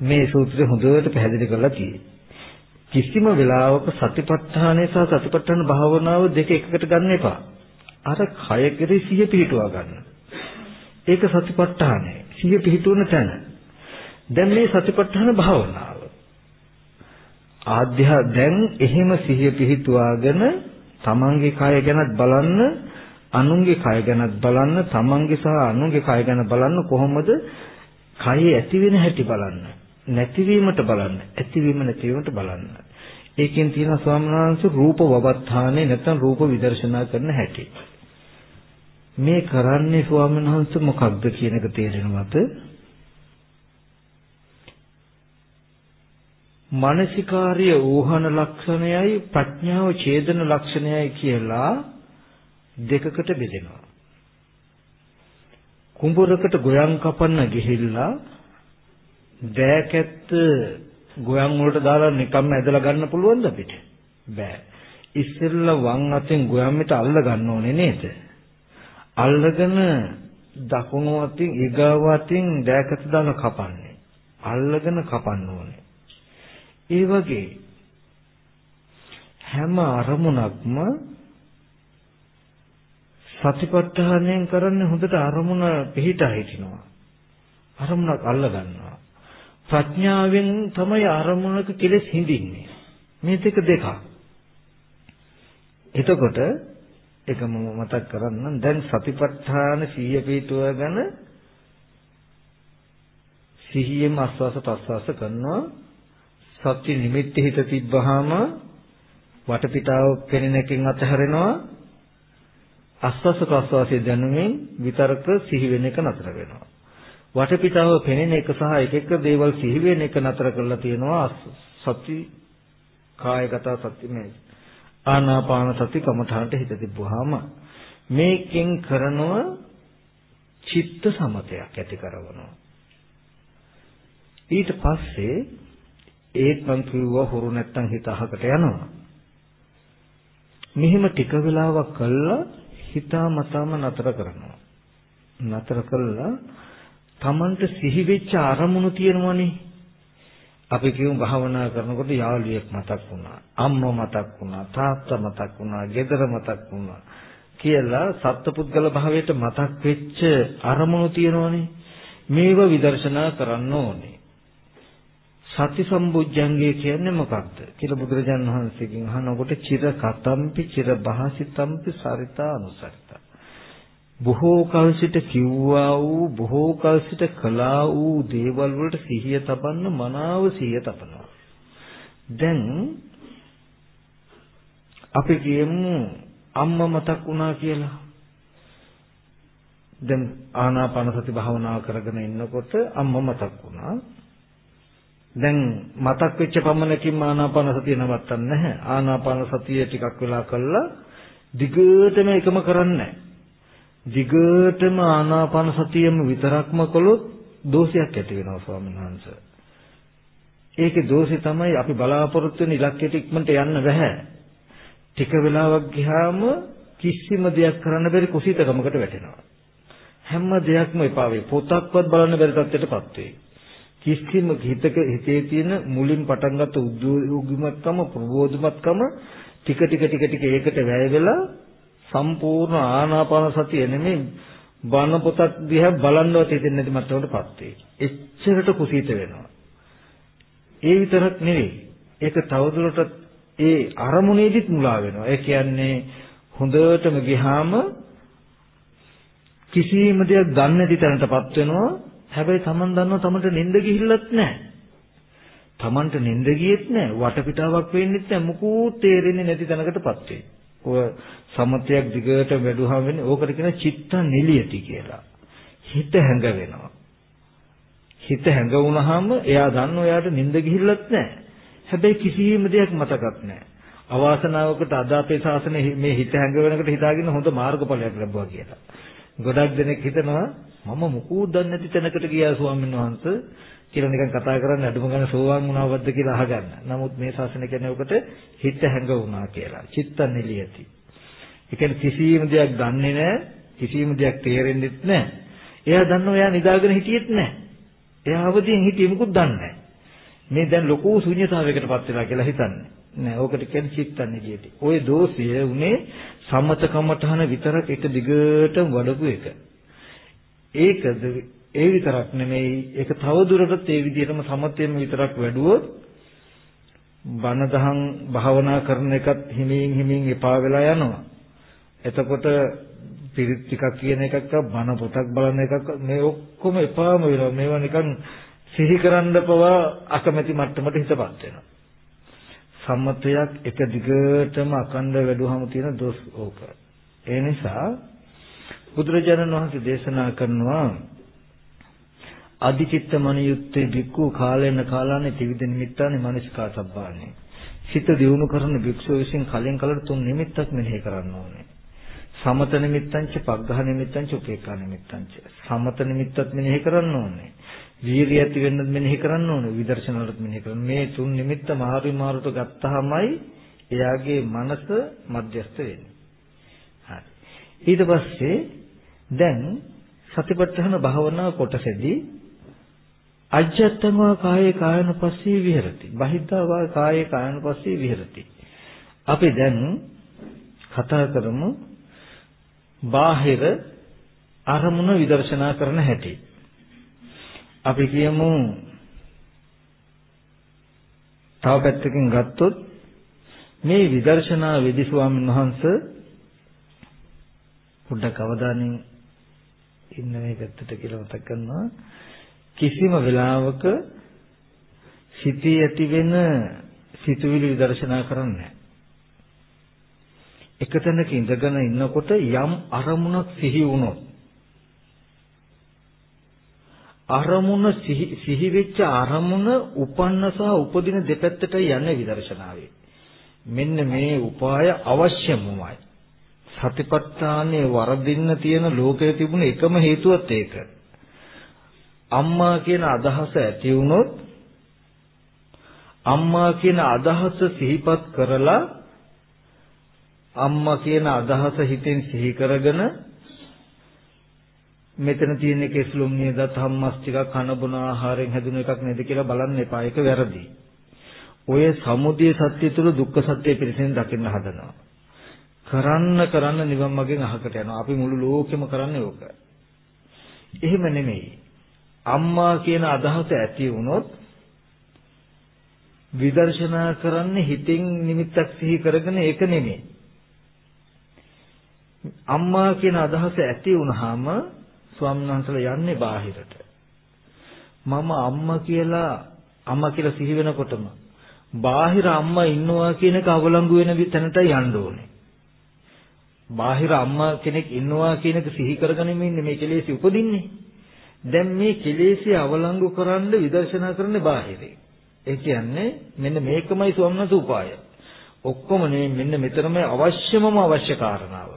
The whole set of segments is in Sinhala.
මේ සූත්‍රය හොඳට පැහැදිලි කරලා තියෙන්නේ. කිසිම වෙලාවක සතිපට්ඨානය සහ සතිපට්ඨාන භාවනාව දෙක එකකට ගන්න එපා. අර කය කෙරේ සිහිය පිහිටුවා ගන්න. ඒක සතිපට්ඨානය. සිහිය පිහිටුවන තැන. දැන් මේ සතිපට්ඨාන භාවනාව. ආධ්‍යා දැන් එහෙම සිහිය පිහිටුවාගෙන තමන්ගේ කය ගැනත් බලන්න අනුන්ගේ කය ගැනත් බලන්න තමන්ගේ සහ අනුන්ගේ කය ගැන බලන්න කොහොමද කය ඇති වෙන හැටි බලන්න නැතිවීමට බලන්න ඇතිවීම නැතිවීමට බලන්න. ඒකෙන් තියෙන ස්වාමීන් වහන්සේ රූප වවත්තානේ නැත්නම් රූප විදර්ශනා කරන හැටි. මේ කරන්නේ ස්වාමීන් වහන්සේ මොකක්ද කියන එක තේරෙනවද? මානසිකාර්ය ඌහන ලක්ෂණයයි ප්‍රඥාව ඡේදන ලක්ෂණයයි කියලා දෙකකට බෙදෙනවා. කුඹරකට ගොයන් කපන්න ගිහිල්ලා දෑකැත්ත ගොයන් වලට දාලා නිකම්ම ඇදලා ගන්න පුළුවන්ද අපිට? බෑ. ඉස්සෙල්ලා වම් අතෙන් ගොයන් මිට අල්ල ගන්න ඕනේ නේද? අල්ලගෙන දකුණු අතින් ඊගාව අතින් දෑකැත්ත දාලා කපන්නේ. අල්ලගෙන කපන්න ඕනේ. ඒ වගේ හැම අරමුණක්ම සතිපට්ඨානයෙන් කරන්නේ හොඳට අරමුණ පිහිටා හිටිනවා. අරමුණක් අල්ල ගන්නවා. ප්‍රඥාවෙන් තමයි අරමුණක කෙලෙස් හිඳින්නේ. මේ දෙක දෙකක්. එතකොට ඒක මම මතක් කරන්නම් දැන් සතිපට්ඨාන සිහිය පිටුවගෙන සිහියෙම ආස්වාස ප්‍රස්වාස කරනවා සත්‍ය නිමිති හිත තිබ්බහම වටපිටාව පෙනෙන එකෙන් අතහැරෙනවා ආස්වාස ප්‍රස්වාසයේ දැනුමින් විතරක සිහි වෙන එක නතර වෙනවා. වටපිටාව පෙනෙන එක සහ එක එක දේවල් සිහි වෙන එක නතර කරලා තියෙනවා සති කායගත සති මේ ආනාපාන සති කමඨාන්ට හිත තිබ්බුවාම මේකෙන් කරනව චිත්ත සමතයක් ඇති කරනවා. ඊට පස්සේ ඒත් මං කිව්වා හුරු නැත්තම් හිත අහකට යනවා. මෙහෙම ටික වෙලාවක් කළා හිතාමතාම නතර කරනවා. නතර කළා Tamanට සිහි වෙච්ච අරමුණු තියෙනවනේ. අපි කියමු භාවනා කරනකොට යාළුවෙක් මතක් වුණා, අම්මා මතක් වුණා, තාත්තා මතක් වුණා, ගෙදර මතක් වුණා කියලා සත්පුද්ගල භාවයට මතක් වෙච්ච අරමුණු තියෙනවනේ. මේව විදර්ශනා කරන්න ඕනේ. සති සම්බුද්ධංගය කියන්නේ මොකක්ද කියලා බුදුරජාන් වහන්සේගෙන් අහනකොට චිර කතම්පි චිර භාසිතම්පි සරිතා අනුසරිතා බොහෝ කල් සිට කිව්වා වූ බොහෝ කල් සිට කළා වූ දේවල් වලට සිහිය තබන්න මනාව සිහිය තබනවා. දැන් අපි කියමු අම්මා මතක් වුණා කියලා. දැන් ආනාපාන සති භාවනාව කරගෙන ඉන්නකොට අම්මා මතක් වුණා. දැන් මතක් වෙච්ච පමණකින් ආනාපාන සතිය නවත්තන්නේ නැහැ. ආනාපාන සතිය ටිකක් වෙලා කළා. දිගටම එකම කරන්නේ දිගටම ආනාපාන සතියෙම විතරක්ම කළොත් දෝෂයක් ඇති වෙනවා ස්වාමීන් වහන්සේ. ඒකේ දෝෂය තමයි අපි බලාපොරොත්තු වෙන ඉලක්කයට ඉක්මනට යන්න බෑ. ටික වෙලාවක් ගියාම කිසිම දෙයක් කරන්න බැරි කුසීතකමකට වැටෙනවා. හැම දෙයක්ම එපා වේ. පොතක්වත් බලන්න බැරි තත්ත්වයටපත් වෙයි. කිසිම හිතක හිතේ තියෙන මුලින් පටන් ගත්ත උද්‍යෝගිමත්කම ප්‍රබෝධමත්කම ටික ටික ටික ටික ඒකට වැය වෙලා සම්පූර්ණ ආනාපාන සතිය නෙමෙයි බණ පොතක් දිහා බලන්නවත් හිතෙන්නේ නැති මට්ටමකටපත් වේ. එච්චරට කුසීත වෙනවා. ඒ විතරක් නෙවෙයි. ඒක තවදුරටත් ඒ අරමුණේදිත් මුලා වෙනවා. ඒ කියන්නේ හොඳටම ගියාම කිසිම දෙයක් දන්නේ නැති තැනටපත් වෙනවා. හැබැයි Taman දන්නවා Tamanට නිින්ද ගිහිල්ලත් නැහැ. Tamanට නිින්ද ගියෙත් නැහැ. වටපිටාවක් වෙන්නෙත් නැහැ. මුකුත් තේරෙන්නේ නැති තැනකටපත් වෙයි. ඔය සමතයක් දිගට වැඩුවාම වෙන්නේ ඕකට කියන චිත්ත නිලියති කියලා. හිත හැඟ වෙනවා. හිත හැඟ වුණාම එයා දන්නවා එයාට නිින්ද ගිහිල්ලත් නැහැ. හැබැයි කිසිම දෙයක් මතකත් නැහැ. අවාසනාවකට අද අපේ ශාසනයේ මේ හිත හැඟ වෙනකොට හිතාගෙන හොඳ මාර්ගඵලයක් ලැබුවා කියලා. ගොඩක් දෙනෙක් හිතනවා මම මුකුත් දන්නේ නැති තැනකට ගියා ස්වාමීන් වහන්සේ කියලා නිකන් කතා කරන්නේ අඩුම ගන්න සෝවාන් වුණාවද්ද කියලා අහගන්න. නමුත් මේ ශාසනය කියන්නේ ඔකට හිත හැඟ වුණා කියලා. චිත්ත නිලියති. ඒ කියන්නේ කිසිම දෙයක් දන්නේ නැහැ, කිසිම දෙයක් තේරෙන්නෙත් නැහැ. එයා දන්නවා එයා නිදාගෙන හිටියෙත් නැහැ. එයා අවදියෙන් හිටියේ මුකුත් දන්නේ නැහැ. මේ දැන් ලොකු ශුන්‍යතාවයකටපත් වෙලා කියලා හිතන්නේ. නෑ ඕකට කියන්නේ චිත්තනිජයටි. ওই දෝෂය උනේ සමතකමඨහන විතරක් එක දිගටම වඩපු එක. ඒකද ඒ විතරක් නෙමෙයි ඒක තව දුරටත් ඒ විදිහටම සමතේම විතරක් වැඩුවොත් බණ දහම් භාවනා කරන එකත් හිමින් හිමින් එපා වෙලා යනවා. එතකොට පිරිත් ටිකක් කියන එකක් බණ පොතක් බලන එකක් මේ ඔක්කොම එපාම වෙනවා. මේවා නිකන් සිහි කරන්න පවා අකමැති මට්ටමට හිතපත් වෙනවා. සම්මතයක් එක දිගටම අකණ්ඩ වැඩුවම තියෙන දොස් ඕක. ඒ නිසා බුදුරජාණන් වහන්සේ දේශනා කරනවා අධිචිත්ත මනියුත්තේ බික්කු කාලේන කාලානේ ත්‍රිවිධ නිමිත්තානේ මනසිකා සබ්බානේ. සිත දියුණු කරන භික්ෂුව විසින් කලින් කලට තුන් නිමිත්තක් මෙනෙහි කරන්න ඕනේ. සමත නිමිත්තංච, පග්ඝහ නිමිත්තංච, උපේක්ඛා නිමිත්තංච. සමත නිමිත්තත් මෙනෙහි කරන්න ඕනේ. වීරිය ඇති වෙන්නත් මෙනෙහි කරන්න ඕනේ. විදර්ශනාවලත් මෙනෙහි කරන්න. මේ තුන් නිමිත්ත මාරු මාරුට ගත්තාමයි එයාගේ මනස මධ්‍යස්ත වෙන්නේ. හරි. ඊට පස්සේ දැන් සතිපට්ඨාන භාවනා කොටසේදී අජ්ජත්තං වා කායේ කායනුපස්සී විහෙරති. බහිද්ධා වා කායේ කායනුපස්සී විහෙරති. අපි දැන් කතා කරමු බාහිර අරමුණ විදර්ශනා කරන හැටි. අපි කියමු තව පැත්තකින් ගත්තොත් මේ විදර්ශනා වෙදි ස්වාමීන් වහන්සේ පොඩ්ඩක් අවධානයෙන් ඉන්න මේ පැත්තට කියලා මතක් කරනවා කිසිම වෙලාවක සිතේ ඇති වෙන සිතුවිලි විදර්ශනා කරන්නේ එක තැනක ඉඳගෙන ඉන්නකොට යම් අරමුණක් සිහි වුණොත් අරමුණ සිහි වෙච්ච අරමුණ උපන්න සහ උපදින දෙපැත්තට යන්නේ විදර්ශනාවේ. මෙන්න මේ උපාය අවශ්‍යමයි. සතිපට්ඨානයේ වරදින්න තියෙන ලෝකයේ තිබුණ එකම හේතුවත් ඒක. අම්මා කියන අදහස ඇති වුණොත් අම්මා කියන අදහස සිහිපත් කරලා අම්මා කියන අදහස හිතෙන් සිහි කරගෙන මෙතන තියෙන කෙස්ලුම් නේද ධම්මස් ටිකක් කන බොන ආහාරයෙන් හැදුන එකක් නේද කියලා බලන්න එපා ඒක වැරදි. ඔය සමුදය සත්‍ය තුල දුක්ඛ සත්‍ය පිළිසෙන් දකින්න හදනවා. කරන්න කරන්න නිවන් මාගෙන් අහකට යනවා. අපි මුළු ලෝකෙම කරන්නේ ඕක. එහෙම නෙමෙයි. අම්මා කියන අදහස ඇති වුණොත් විදර්ශනා කරන්නේ හිතින් නිමිත්තක් සිහි කරගෙන ඒක නෙමෙයි. අම්මා කියන අදහස ඇති වුනහම ස්වාමීන් වහන්සේලා යන්නේ බාහිරට. මම අම්මා කියලා අම්මා කියලා සිහි වෙනකොටම බාහිර අම්මා ඉන්නවා කියන එක අවලංගු වෙන තැනට යන්න ඕනේ. බාහිර අම්මා කෙනෙක් ඉන්නවා කියන එක සිහි කරගෙන ඉන්නේ මේ කෙලෙසි උපදින්නේ. දැන් මේ කෙලෙසි අවලංගු කරන්න විදර්ශනා කරන්නේ බාහිරේ. ඒ කියන්නේ මෙන්න මේකමයි ස්වම්නස උපාය. ඔක්කොම නේ මෙන්න මෙතනමයි අවශ්‍යමම අවශ්‍ය කාරණාව.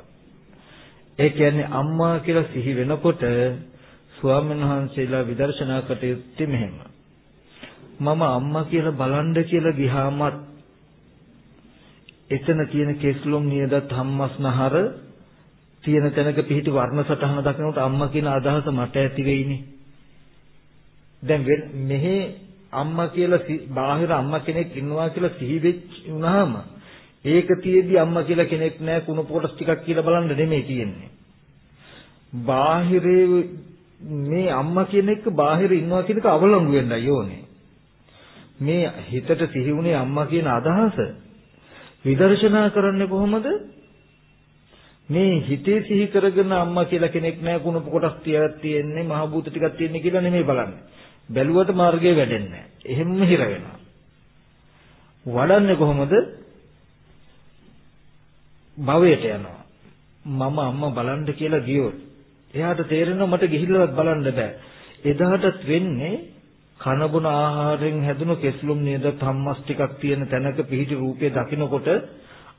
ඒ කියන්නේ අම්මා කියලා සිහි වෙනකොට ස්වාමීන් වහන්සේලා විදර්ශනා කටයුත්තේ මෙහෙම. මම අම්මා කියලා බලන්න කියලා ගියාමත් එතන තියෙන කෙස්ලොම් නියදත් හම්මස්නහර තියෙන තැනක පිහිටි වර්ණ සටහන දකිනකොට අම්මා කියන අදහස මට ඇති වෙයිනේ. දැන් මෙහි අම්මා කියලා බාහිර අම්මා කෙනෙක් ඉන්නවා කියලා සිහි වෙච්ච වුණාම ඒක තියේදී අම්මා කියලා කෙනෙක් නැහැ කුණු කොටස් ටිකක් කියලා බලන්න නෙමෙයි තියෙන්නේ. බාහිරේ මේ අම්මා කියන එක බාහිර ඉන්නවා කියන එක අවලංගු වෙන්නයි ඕනේ. මේ හිතට සිහි වුණේ අම්මා කියන අදහස විදර්ශනා කරන්නේ කොහොමද? මේ හිතේ සිහි කරගෙන අම්මා කියලා කෙනෙක් නැහැ කුණු කොටස් ටිකක් තියෙන්නේ මහ භූත ටිකක් තියෙන්නේ කියලා නෙමෙයි බලන්නේ. බැලුවට මාර්ගය වැඩෙන්නේ නැහැ. එහෙම්ම හිර වෙනවා. වඩන්නේ කොහොමද? භවයට යනවා. මම අම්මා බලන්න කියලා ගියොත් එයාට තේරෙනවා මට ගිහිල්ලවත් බලන්න බෑ. එදාටත් වෙන්නේ කන බොන ආහාරයෙන් හැදුණු කෙස්ලුම් නේද ධම්මස් ටිකක් තියෙන තැනක පිහිටි රූපය දකිනකොට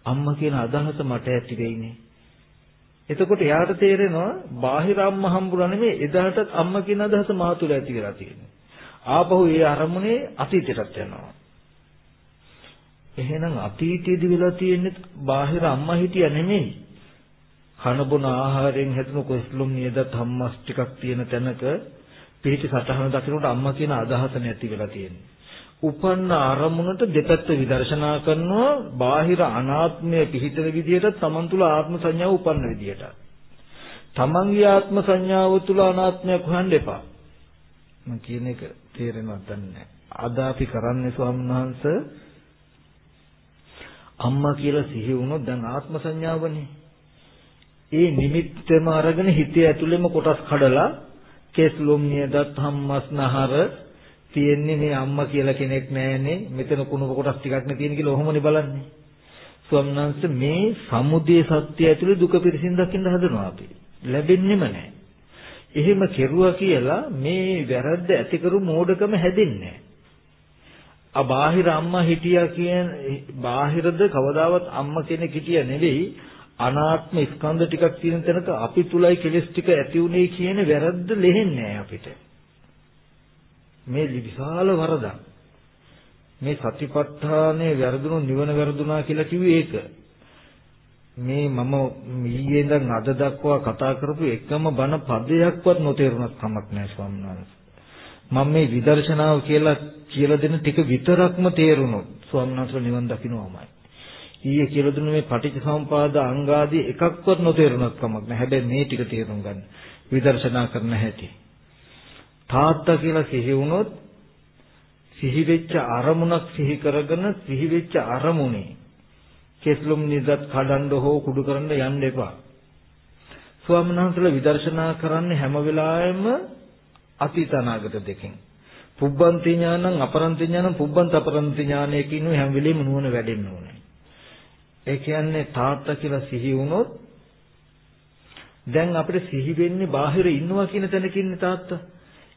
අම්මා කියන අදහස මට ඇති වෙයිනේ. එතකොට එයාට තේරෙනවා බාහිර අම්මා හම්බුනා නෙමෙයි එදාටත් අම්මා කියන අදහස මා තුළ ඇති වෙලා තියෙනවා. ආපහු ඒ අරමුණේ අතීතයටත් යනවා. එහෙනම් අතීතයේදී වෙලා තියෙන්නේ බාහිර අම්මා හිටියා නෙමෙයි. කන බොන ආහාරයෙන් හැදුණු කොස්ලුම් නියද ධම්මස් ටිකක් තියෙන තැනක පිහිටි සතහන දකිනකොට අම්මා කියන අදහස නැති වෙලා තියෙන්නේ. උපන්න අරමුණට දෙපැත්ත විදර්ශනා කරනවා බාහිර අනාත්මය පිහිටන විදිහට තමන් තුල ආත්ම සංඥාව උපන්න විදිහට. තමන්ගේ ආත්ම සංඥාව තුල අනාත්මයක් හොයන්න එපා. මම කියන එක තේරෙනවද නැහැ. අද අපි කරන්නේ ස්වාමීන් වහන්සේ අම්මා කියලා සිහි වුණොත් දැන් ආත්ම සංඥාවනේ. ඒ නිමිත්තම අරගෙන හිතේ ඇතුළෙම කොටස් කඩලා කෙස්ලොම් නියදත් හම්මස්නහර තියෙන්නේ මේ අම්මා කියලා කෙනෙක් නැහැනේ මෙතන කුණු කොටස් ටිකක් නේ තියෙන කියලා ඔහොමනේ බලන්නේ. ස්වම්නංශ මේ සමුදේ සත්‍ය ඇතුලේ දුක පිරසින් දකින්න හදනවා අපි. ලැබෙන්නෙම නැහැ එහෙම කෙරුවා කියලා මේ වැරද්ද ඇති කරු මෝඩකම හැදෙන්නේ ආ බාහිර අම්මා හිටියා කියන බාහිරද කවදාවත් අම්මා කෙනෙක් හිටියා නෙවෙයි අනාත්ම ස්කන්ධ ටිකක් තියෙන තැනක අපි තුලයි කෙලස් ටික ඇති උනේ කියන වැරද්ද ලෙහෙන්නේ අපිට. මේ විශාල වරදක්. මේ සතිපට්ඨානේ වැරදුණු නිවන වැරදුනා කියලා කිව්වේ ඒක. මේ මම ඊයේ ඉඳන් අද දක්වා කතා කරපු එකම බණ පදයක්වත් නොතේරුණත් කමක් නැහැ ස්වාමීන් වහන්සේ. මම මේ විදර්ශනාව කියලා කියලා දෙන ටික විතරක්ම තේරුණොත් ස්වාමීන් වහන්සේ නිවන් දකින්නමයි. ඊයේ කියලා දුන්න මේ පටිච්චසමුපාද අංගාදී එකක්වත් නොතේරුණත් කමක් නැහැ. හැබැයි මේ ටික තේරුම් ගන්න. විදර්ශනා කරන්න හැටි. තාත්තා කියලා සිහි වුණොත් සිහි වෙච්ච අරමුණක් සිහි කරගෙන සිහි වෙච්ච අරමුණේ කෙස්ලුම් නිදත් කඩන්න හෝ කුඩු කරන්න යන්න එපා. ස්වාමීන් වහන්සේලා විදර්ශනා කරන්නේ හැම වෙලාවෙම අතීත අනාගත දෙකෙන්. පුබ්බන්ති ඥානං අපරන්ති ඥානං පුබ්බන්ත අපරන්ති ඥානයකින් හැම වෙලෙම නුවණ වැඩෙන්න ඕනේ. ඒ කියන්නේ තාත්තා කියලා සිහි වුණොත් දැන් අපිට සිහි වෙන්නේ බාහිර ඉන්නවා කියන තැනකින්නේ තාත්තා.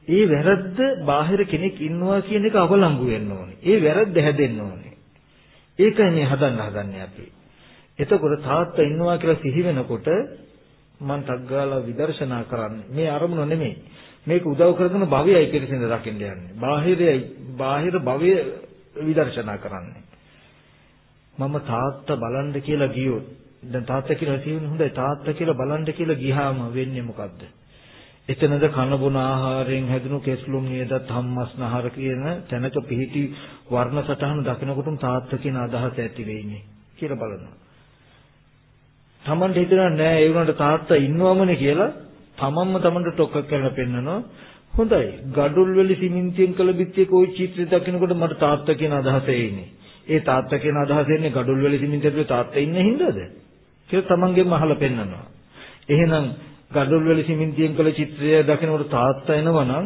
ඒ වැරද්ද බාහිර කෙනෙක් ඉන්නවා කියන එක අවලංගු වෙන්න ඕනේ. ඒ වැරද්ද හැදෙන්න ඕනේ. ඒකයි මේ හදන්න හදන්නේ අපි. එතකොට තාත්තා ඉන්නවා කියලා සිහි වෙනකොට මං තග්ගාලා විදර්ශනා කරන්නේ. මේ අරමුණ නෙමෙයි. මේක උදව් කරගෙන භවයයි පිළිසින්ද දකින්න යන්නේ. බාහිරයි බාහිර භවය විදර්ශනා කරන්නේ. මම තාත්තා බලන්න කියලා ගියොත් දැන් තාත්තා කියලා කියන්නේ හොඳයි තාත්තා කියලා බලන්න කියලා ගියාම වෙන්නේ මොකද්ද? එතනද කන බොන ආහාරයෙන් හැදුණු කෙස්ලුම් නියදත් හම්මස්නහර කියන තැනක පිහිටි වර්ණ සටහන දකිනකොටම තාත්තා කියන අදහස ඇති වෙන්නේ කියලා බලනවා. Tamanට හිතෙනවා නෑ ඒ වුණාට තාත්තා ඉන්නවමනේ කියලා තමන්ම තමන්ට ටොක්ක් කරලා පෙන්නනවා. හොඳයි. gadul වල සිමෙන්තියෙන් කළ බිත්තියක ওই චිත්‍රය දකිනකොට මට තාත්තා කියන අදහස එන්නේ. ඒ තාත්තා කියන අදහස එන්නේ gadul වල සිමෙන්තියට තාත්තා ඉන්නේ හින්දාද? කියලා තමන්ගෙම අහලා පෙන්නනවා. එහෙනම් gadul වල සිමෙන්තියෙන් කළ චිත්‍රය දකිනකොට තාත්තා එනවනම්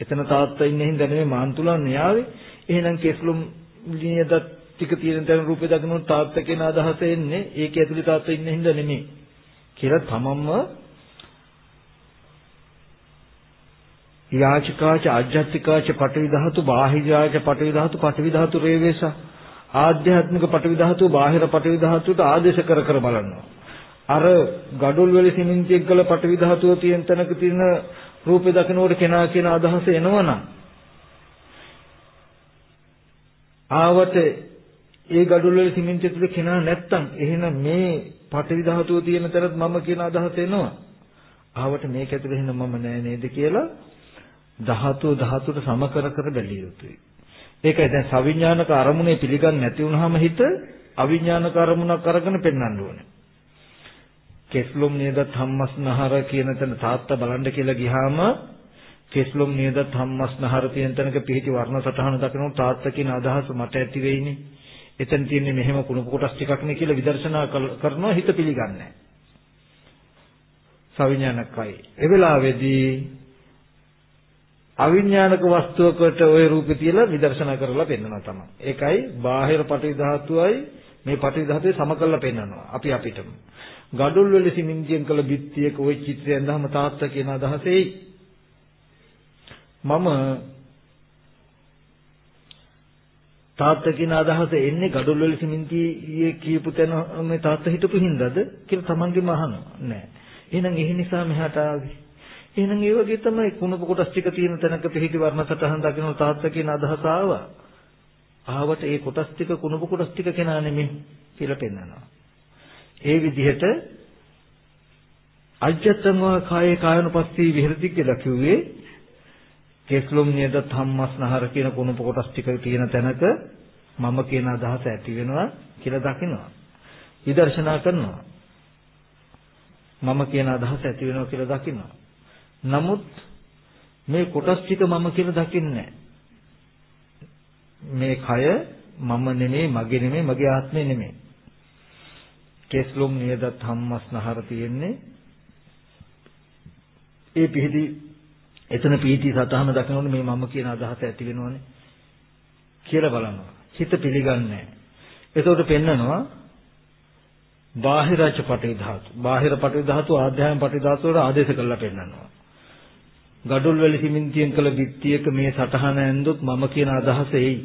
එතන තාත්තා ඉන්නේ හින්දා නෙමෙයි මාන්තුලන් න්යාවේ. එහෙනම් කෙස්ලුම් නියදත් ටික තියෙන තැන රූපේ දකිනකොට තාත්තා කියන අදහස එන්නේ ඒක ඇතුලේ තාත්තා ඉන්නේ හින්දා නෙමෙයි. කියලා තමන්ම යාචකාච ආජ්ජත්තිකාච පටවි ධාතු බාහිජාච පටවි ධාතු පටවි ධාතු රේවේස ආධ්‍යාත්මික පටවි ධාතු බාහිර පටවි ධාතුට ආදේශ කර කර බලනවා අර gadul වල සිමෙන්තියක් ගල පටවි ධාතුව තියෙන තැනක තියෙන රූපේ දකිනකොට කෙනා කියන අදහස එනවනම් ආවට ඒ gadul වල සිමෙන්තිය තුල කෙනා නැත්තම් එහෙනම් මේ පටවි ධාතුව තියෙන තැනත් මම කියන අදහස එනවා ආවට මේක ඇතුලේ එහෙනම් මම නෑ නේද කියලා ධාතුව ධාතුවට සම කර කර බැලිය යුතුයි. ඒකයි දැන් සවිඥානික අරමුණේ පිළිගන්නේ නැති වුනහම හිත අවිඥානික අරමුණක් අරගෙන පෙන්වන්න ඕනේ. කෙස්ලොම් නේදත් හම්මස්නහර කියන තැන තාත්තා බලන්න කියලා ගියාම කෙස්ලොම් නේදත් හම්මස්නහර කියන තැනක පිහිටි වර්ණ සටහන දකිනකොට තාත්තා කියන අදහස මට ඇති වෙයිනේ. එතන තියෙන්නේ මෙහෙම කුණු කොටස් ටිකක් නේ කියලා විදර්ශනා කරනවා හිත පිළිගන්නේ නැහැ. සවිඥානිකයි. ඒ වෙලාවේදී අවිඥානික වස්තුවකට ওই රූපේ තියලා විදර්ශනා කරලා පෙන්වනවා තමයි. ඒකයි බාහිර පටවි ධාතුවයි මේ පටවි ධාතුවේ සම කරලා පෙන්වනවා. අපි අපිටම. gadul වල සිමින්තියෙන් කළ බිත්තියක ওই චිත්‍රය ඇඳහම තාත්තා කියන අදහසෙයි මම තාත්තා කියන අදහස එන්නේ gadul වල සිමින්තියේ කියපු තැන මේ තාත්තා හිටපු හින්දාද කියලා තමන්ගෙම අහනවා. නෑ. එහෙනම් ඒ නිසා මෙහාට ආවේ. එහෙනම් ඒ වගේ තමයි කුණප කොටස් ටික තියෙන තැනක පිහිටි වර්ණ සටහන් දකින්න තාත්තා කියන අදහස ආවා. ආවට ඒ කොටස් ටික කුණප කොටස් ටික කෙනා නෙමෙයි කියලා පෙන්නනවා. ඒ විදිහට අජ්ජත්තං වා කායේ කායනුපස්සී විහෙරති කියලා කිව්වේ කෙස්ලොම් නියද ධම්මස්නහර කියන කුණප කොටස් ටික තියෙන තැනක මම කියන අදහස ඇති වෙනවා කියලා දකිනවා. විදර්ශනා කරනවා. මම කියන අදහස ඇති වෙනවා කියලා දකිනවා. නමුත් මේ කොටස් ටික මම කියලා දකින්නේ මේ කය මම නෙමෙයි මගේ නෙමෙයි මගේ ආත්මේ නෙමෙයි. කෙස්ලොම් නියදත් හම්මස්නහර තියෙන්නේ ඒ පිහිටි එතන පීටි සතහන දකිනකොට මේ මම කියන අදහස ඇති වෙනවනේ කියලා බලනවා. හිත පිළිගන්නේ නැහැ. එතකොට පෙන්නනවා බාහිරච පටි ධාතු. බාහිර පටි ධාතු ආධ්‍යාත්ම පටි ධාතු වල ආදේශ කරලා පෙන්නනවා. ගඩොල් වල සිමෙන්තියෙන් කළ බිත්තියක මේ සටහන ඇඳුත් මම කියන අදහස එයි.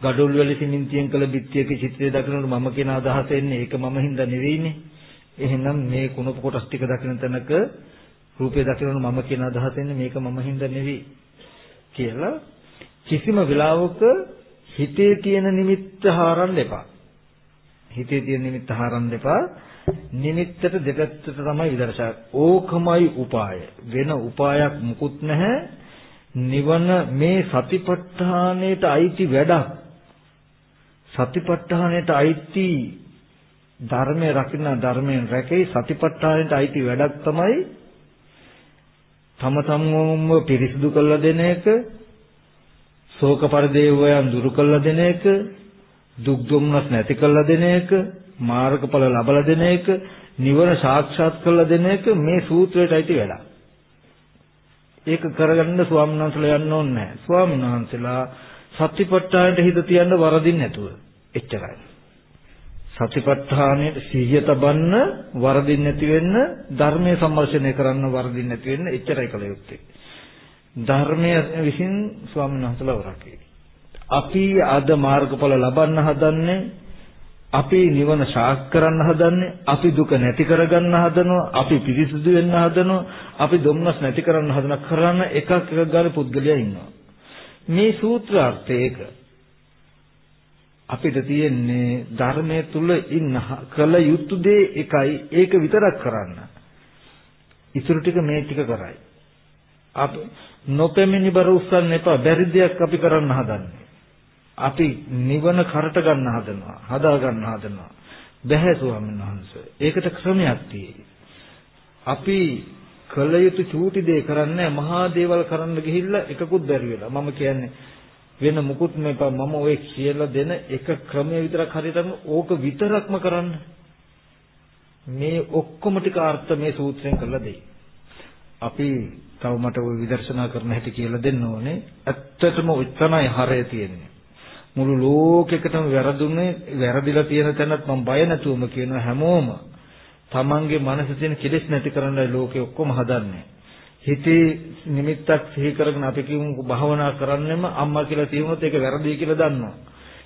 ගඩොල් වල සිමෙන්තියෙන් කළ බිත්තියක චිත්‍රය දකිනකොට මම කියන අදහස එන්නේ ඒක මම හින්දා නෙවෙයිනේ. එහෙනම් මේ කුණප කොටස් ටික දකින තැනක රූපය දකිනකොට මම කියන අදහස එන්නේ මේක මම හින්දා නෙවෙයි කියලා කිසිම වෙලාවක හිතේ තියෙන නිමිත්ත හරන්න එපා. හිතේ තියෙන නිමිත්ත හරන්න එපා. නිමිත්තට දෙපැත්තට තමයි විදර්ශනා. ඕකමයි උපාය. වෙන උපායක් මුකුත් නැහැ. නිවන මේ සතිපට්ඨානයට අයිති වැඩක්. සතිපට්ඨානයට අයිති ධර්මයේ රකින්න ධර්මයෙන් රැකේ සතිපට්ඨානයට අයිති වැඩක් තමයි තම තමම පිරිසිදු කරලා දෙන එක ශෝක පරිදේවයන් දුරු කළා දෙන එක දුක් දුම්නස් නැති කළා දෙන එක මාර්ගඵල ලබලා දෙන එක නිවන සාක්ෂාත් කළා දෙන එක මේ සූත්‍රයට අයිති වැඩක්. ඒක කරගන්න ස්වාමීන් වහන්සේලා යන්න ඕනේ නැහැ. ස්වාමීන් වහන්සේලා සතිපට්ඨානයට හිත තියන්න වරදින්නේ නැතුව එච්චරයි. සතිපට්ඨානයේ සිහිය තබන්න වරදින්නේ නැති වෙන්න ධර්මයේ සම්මර්ෂණය කරන්න වරදින්නේ නැති වෙන්න එච්චරයි කළ යුත්තේ. ධර්මය විසින් ස්වාමීන් වහන්සේලා වරකේ. අපි අද මාර්ගඵල ලබන්න හදන්නේ අපි නිවන සාක් කරන්න හදන්නේ අපි දුක නැති කරගන්න හදනවා අපි පිරිසිදු වෙන්න හදනවා අපි දුම්නස් නැති කරන්න හදන කරන්න එකක් එකක් ගන්න පුද්ගලයා ඉන්නවා මේ සූත්‍රාර්ථය ඒක අපිට තියෙන්නේ ධර්මයේ තුල ඉන්න කල යුතු දේ එකයි ඒක විතරක් කරන්න ඉතුරු ටික මේ ටික කරයි අපි නොපෙමිනි බර උස්සන්න එපා. බැරි දෙයක් අපි කරන්න හදන්නේ. අපි නිවන කරට ගන්න හදනවා. හදා ගන්න හදනවා. බැහැ ස්වාමීන් වහන්සේ. ඒකට ක්‍රමයක් තියෙයි. අපි කළ යුතු චූටි දේ කරන්නේ මහා දේවල් කරන්න ගිහිල්ලා එකකුත් බැරි වෙලා. මම කියන්නේ වෙන මුකුත් මේපා මම ඔය කියලා දෙන එක ක්‍රමය විතරක් හරියටම ඕක විතරක්ම කරන්න. මේ ඔක්කොම ටික අර්ථ මේ සූත්‍රයෙන් කරලා දෙයි. අපි තව මට ওই විදර්ශනා කරන හැටි කියලා දෙන්න ඕනේ. ඇත්තටම උච්චනයි හරය තියෙන්නේ. මුළු ලෝකෙකටම වැරදුනේ වැරදිලා තියෙන තැනත් මම බය නැතුවම කියන හැමෝම තමන්ගේ මනසේ තියෙන කෙලෙස් නැති කරන්නයි ලෝකෙ ඔක්කොම හදන්නේ. හිතේ නිමිත්තක් සිහි කරගෙන අපි කියමු භාවනා කරන්නෙම අම්මා කියලා තියුණොත් ඒක වැරදි කියලා දන්නවා.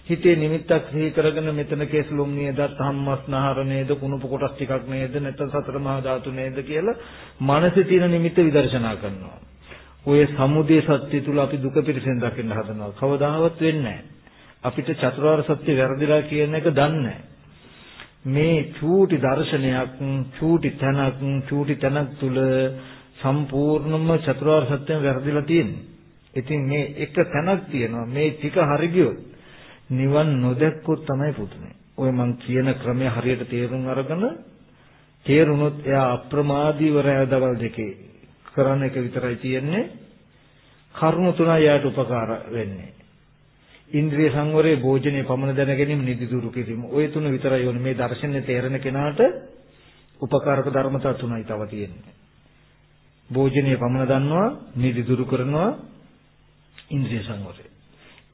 හිතේ නිමිත්තක් සිහි කරගෙන මෙතන කේසලොම් නේද ධම්මස්නහර නේද කුණුප කොටස් ටිකක් නේද නැත්නම් සතර මහා ධාතු නේද කියලා මනසේ තියෙන නිමිත්ත විදර්ශනා කරනවා. ඔය සමුදේ සත්‍ය තුල අපි දුක පිරසෙන් දකින්න හදනවා. කවදාවත් වෙන්නේ අපිට චතුරාර්ය සත්‍ය වැරදිලා කියන එක දන්නේ මේ චූටි දර්ශනයක් චූටි තනක් චූටි තනක් තුල සම්පූර්ණම චතුරාර්ය සත්‍යම වැරදිලා තියෙන්නේ. ඉතින් මේ එක තැනක් තියෙනවා මේ ටික හරි ගියොත් නිවන් නොදැක්කොත් තමයි පුතුනේ. ඔය මං කියන ක්‍රමය හරියට තේරුම් අරගෙන තේරුනොත් එයා අප්‍රමාදීව රැය දවල් දෙකේ කරන එක විතරයි තියෙන්නේ. කර්ම තුනයි යාට උපකාර වෙන්නේ. ඉන්ද්‍රිය සංවරයේ භෝජනයේ පමණ දැන ගැනීම නිදි දුරු කිරීම. ওই තුන විතරයි ඕනේ මේ දර්ශනේ තේරෙන කෙනාට උපකාරක ධර්මතා තුනයි තව තියෙන්නේ. භෝජනයේ පමණ දන්නවා, නිදි දුරු කරනවා, ඉන්ද්‍රිය සංවරය.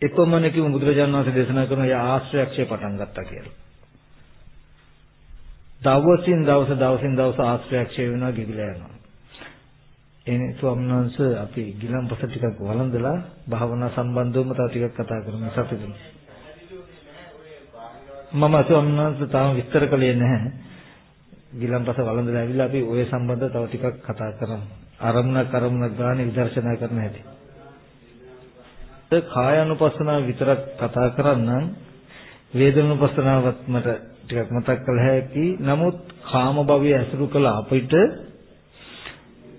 එපමණකින් බුදුරජාණන් වහන්සේ දේශනා කරන යා ආශ්‍රයක්ෂය පටන් ගත්තා කියලා. දවසින් දවස දවසින් දවස ආශ්‍රයක්ෂය වෙනවා ගිවිලා යනවා. එනේ ස්වාමීන් වහන්සේ අපි ගිලම්පස ටිකක් වළඳලා භාවනා සම්බන්ධවම තව ටිකක් කතා කරමු සතිපින්. මම ස්වාමීන් වහන්සේ තාම විස්තර කළේ නැහැ. ගිලම්පස වළඳලා ඇවිල්ලා අපි ওই සම්බන්ධව තව ටිකක් කතා කරමු. අරමුණක් අරමුණක් ගන්න විදර්ශනා කරන්න හැටි. කායानुපස්සනාව විතරක් කතා කරන්නම් වේදනානුපස්සනාවත් මට ටිකක් මතක් කළ හැකි. නමුත් කාම භවය ඇසුරු කළ අපිට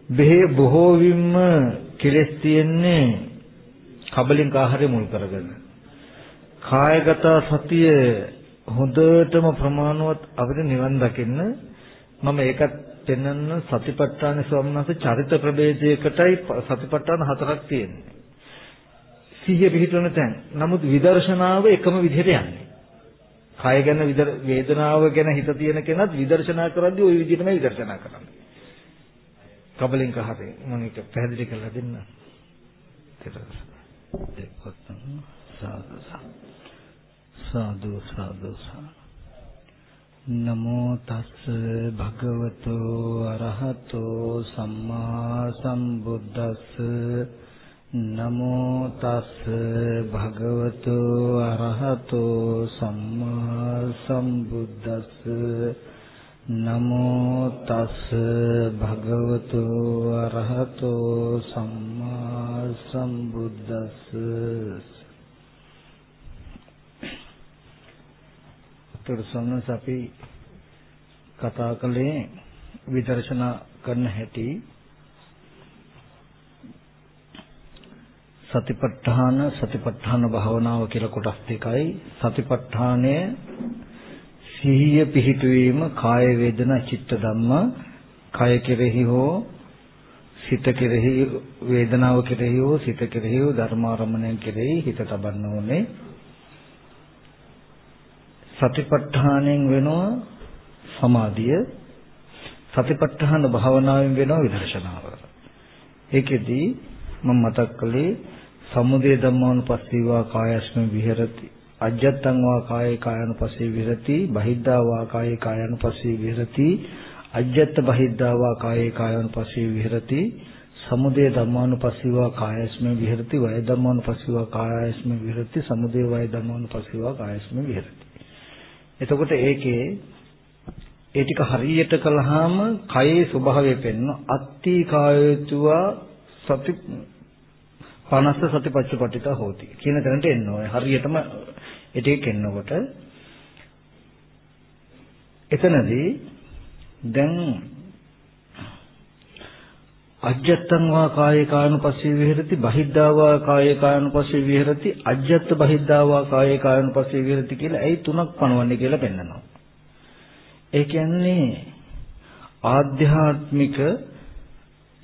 බෙහෙ බොහෝ වින්ම කෙලස් තියෙන්නේ කබලින් ආහාරය මුල් කරගෙන. කායගත සතිය හොඳටම ප්‍රමාණවත් අපිට නිවන් දකින්න මම ඒකත් පෙන්වන්න සතිපට්ඨාන ස්වාමීන් වහන්සේ චරිත ප්‍රභේදයකටයි සතිපට්ඨාන හතරක් තියෙන්නේ. සිහිය පිහිටවන තැන්. නමුත් විදර්ශනාව එකම විදිහට යන්නේ. කය ගැන වේදනාව ගැන හිත තියෙන කෙනත් විදර්ශනා කරද්දී ওই විදිහටම විදර්ශනා කරන්නේ. කබලින්ක හරේ මම ඒක පැහැදිලි කරලා දෙන්න. සාදු සාදු නමෝ තස් භගවතෝ අරහතෝ සම්මා සම්බුද්දස්ස. නමෝ තස් භගවතු අරහතෝ සම්මා සම්බුද්දස්ස. නමෝ තස් භගවතු අරහතෝ සම්මා සම්බුද්දස්ස. තුරසන්නස් අපි කතා කළේ විදර්ශනා කරන හැටි. සතිපට්ඨාන සතිපට්ඨාන භාවනාව කියලා කොටස් දෙකයි. සතිපට්ඨානය සිහිය පිහිටුවීම කාය වේදනා චිත්ත ධම්ම කය කෙරෙහි හෝ සිත කෙරෙහි වේදනාව කෙරෙහි හෝ සිත කෙරෙහි හෝ ධර්මාරමණය කෙරෙහි හිත තබන්න ඕනේ. සතිපට්ඨානෙන් වෙනවා සමාධිය. සතිපට්ඨාන භාවනාවෙන් වෙනවා විදර්ශනාව. ඒකෙදී මම මතක් කළේ සමුදය ධම්මානුපස්සීවා කායස්ම විහෙරති. අජ්ජත්තං වා කායේ කායනුපස්සේ විහෙරති බහිද්ධා වා කායේ කායනුපස්සේ විහෙරති අජ්ජත්ත බහිද්ධා වා කායේ කායනුපස්සේ විහෙරති සමුදය ධම්මානුපස්සීව කායස්මෙන් විහෙරති වය ධම්මානුපස්සීව කායස්මෙන් විහෙරති සමුදය වය ධම්මානුපස්සීව කායස්මෙන් විහෙරති. එතකොට ඒකේ ඒ ටික හරියට කළාම කයේ ස්වභාවය පෙන්වන අත්ති කායතුව සති පනස්ස සතිපච්චපටිතා හෝති කියන තැනට එන්න ඕනේ. හරියටම ඒ ටික එන්නකොට එතනදී දැන් අජ්ජත්තං වා කායේ කායනුපස්සී විහෙරති බහිද්ධා වා කායේ කායනුපස්සී විහෙරති අජ්ජත්ත බහිද්ධා වා කායේ කායනුපස්සී විහෙරති කියලා ඇයි තුනක් පනවන්නේ කියලා පෙන්නනවා. ඒ කියන්නේ ආධ්‍යාත්මික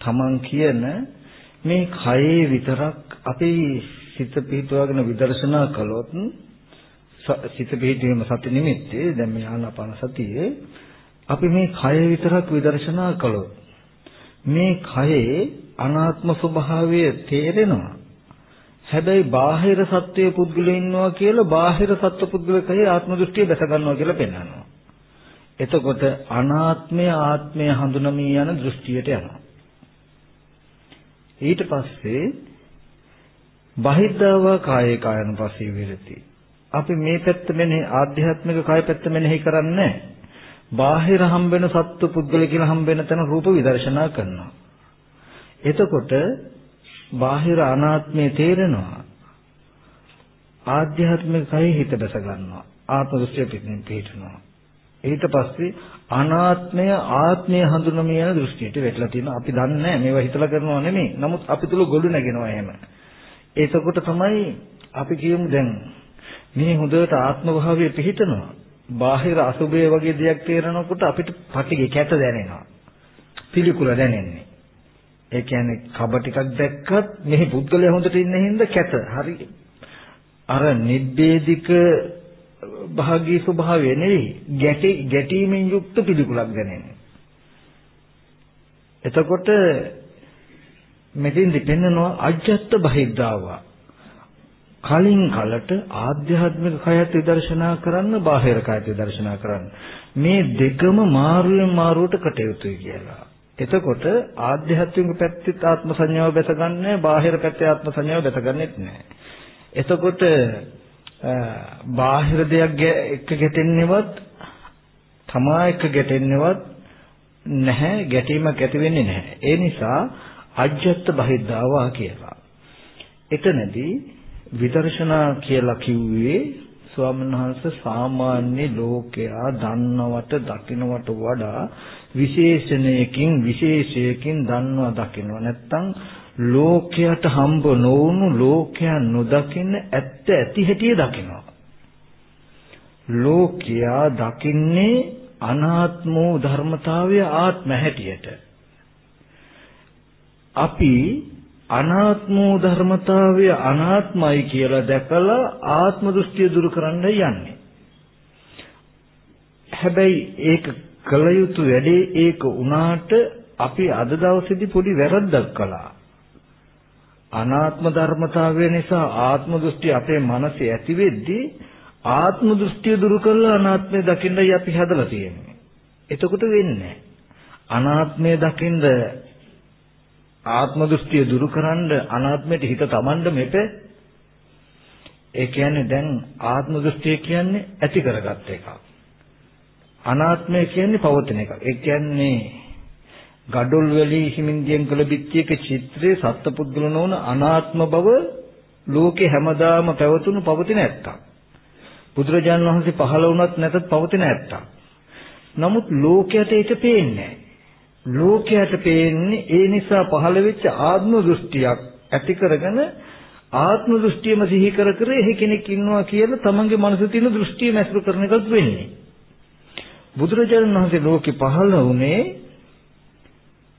තමන් කියන මේ කයේ විතරක් අපි සිත පිහිටුවාගෙන විදර්ශනා කළොත් සිත පිහිටීම සති නිමිත්තේ දැන් මේ ආනාපාන සතියේ අපි මේ කය විතරක් විදර්ශනා කළොත් මේ කයේ අනාත්ම ස්වභාවය තේරෙනවා හැබැයි බාහිර සත්වයේ පුද්ගලයෝ ඉන්නවා කියලා බාහිර සත්ව පුද්ගලකයේ ආත්ම දෘෂ්ටිය දැක ගන්නවා කියලා පෙන්වනවා. එතකොට අනාත්මය ආත්මය හඳුනමී යන දෘෂ්ටියට යනවා. ඊට පස්සේ බහිද්ධව කායේ කායන පස්සේ විරති. අපි මේ පැත්ත මෙනේ ආධ්‍යාත්මික කාය පැත්ත මෙනෙහි කරන්නේ බාහිර හම්බෙන සත්තු පුද්ගල කියලා හම්බෙන තැන රූප විදර්ශනා කරනවා. එතකොට බාහිර අනාත්මය තේරෙනවා. ආධ්‍යාත්මික කයෙ හිත දැස ගන්නවා. ආත්ම දෘෂ්ටිය පිටින් පිටනවා. ඊට පස්සේ අනාත්මය ආත්මය හඳුනමිය යන දෘෂ්ටියට වැටලා තියෙනවා. අපි දන්නේ නැහැ මේවා හිතලා කරනවා නෙමෙයි. නමුත් අපි තුල ගොළු නැගෙනවා එහෙම. ඒකකොට තමයි අපි කියමු දැන් මේ හොඳට ආත්ම භාවයේ පිහිටනවා. බාහිර අසුබය වගේ දෙයක් තේරෙනකොට අපිට පටිගේ කැත දැනෙනවා. පිළිකුල දැනෙන්නේ. ඒ කියන්නේ කබ ටිකක් දැක්කත් මෙහි පුද්ගලයා හොඳට ඉන්න හින්දා කැත. හරි. අර නිබ්බේධික භාගී ස්වභාවය නෙවෙයි ගැටි ගැටීමෙන් යුක්ත පිළිකුලක් දැනෙන්නේ. එතකොට මෙතෙන් දෙපෙන්නනවා අජත්ත බහිද්ධාවා. කලින් කලට ආධ්‍යාත්මික කයත් විදර්ශනා කරන්න බාහිර කයත් විදර්ශනා කරන්න. මේ දෙකම මාරුවෙන් මාරුවට කටයුතුයි කියලා. එතකොට ආධ්‍යාත්මික පැත්තේ ආත්ම සංඥාව බැසගන්නේ බාහිර පැත්තේ ආත්ම සංඥාව බැසගන්නෙත් නැහැ. එතකොට බාහිර දෙයක් එක්ක ගැටෙන්නේවත් තමා එක්ක ගැටෙන්නේවත් නැහැ ගැටීමක් ඇති වෙන්නේ නැහැ. ඒ නිසා අජ්ජත් බහිද්ධාවා කියලා. එතනදී විදර්ශනා කියලා කිව්වේ ස්වාමීන් වහන්සේ සාමාන්‍ය ලෝකයා දන්නවට දකින්නවට වඩා විශේෂණයකින් විශේෂයකින් දන්නවා දකින්නවා නැත්තම් ලෝකයට හම්බ නොවුණු ලෝකයන් නොදකින්න ඇත්ත ඇති හැටි දකිනවා. ලෝකයා දකින්නේ අනාත්ම වූ ධර්මතාවය ආත්ම හැටියට. අපි අනාත්ම වූ ධර්මතාවය අනාත්මයි කියලා දැකලා ආත්ම දෘෂ්ටිය දුරු කරන්න යන්නේ. හැබැයි ඒක කළ යුතු වැඩේ ඒක වුණාට අපි අද දවසේදී පොඩි වැරද්දක් කළා. අනාත්ම ධර්මතාවය නිසා ආත්ම දෘෂ්ටි අපේ මනසේ ඇති වෙද්දී ආත්ම දෘෂ්ටිය දුරු කරලා අනාත්මය දකින්නයි අපි හදලා තියෙන්නේ. එතකොට වෙන්නේ අනාත්මය දකින්න ආත්ම දෘෂ්ටිය දුරු කරන්න අනාත්මයට හිත තමන්ඩ මෙපේ ඒ කියන්නේ දැන් ආත්ම දෘෂ්ටිය කියන්නේ ඇති කරගත්ත එකක්. අනාත්මය කියන්නේ පවතින එකක්. ඒ කියන්නේ gadol වලි හිමින්දියෙන් කළ පිටියක චිත්‍රයේ සත්පුද්ගල නොවන අනාත්ම බව ලෝකේ හැමදාම පැවතුණු පවතින ඇත්තක්. බුදුරජාන් වහන්සේ පහළ වුණත් නැතත් පවතින ඇත්තක්. නමුත් ලෝකයට ඒක පේන්නේ ලෝකයට පේන්නේ ඒ නිසා පහළ වෙච්ච ආත්ම දෘෂ්ටියක් ඇති කරගෙන ආත්ම දෘෂ්ටියම සිහි කර කර එහෙ කෙනෙක් ඉන්නවා කියලා තමන්ගේ මනසේ තියෙන දෘෂ්ටිය මැසුරු කරන එකත් වෙන්නේ. බුදුරජාණන් වහන්සේ ලෝකෙ පහළ වුණේ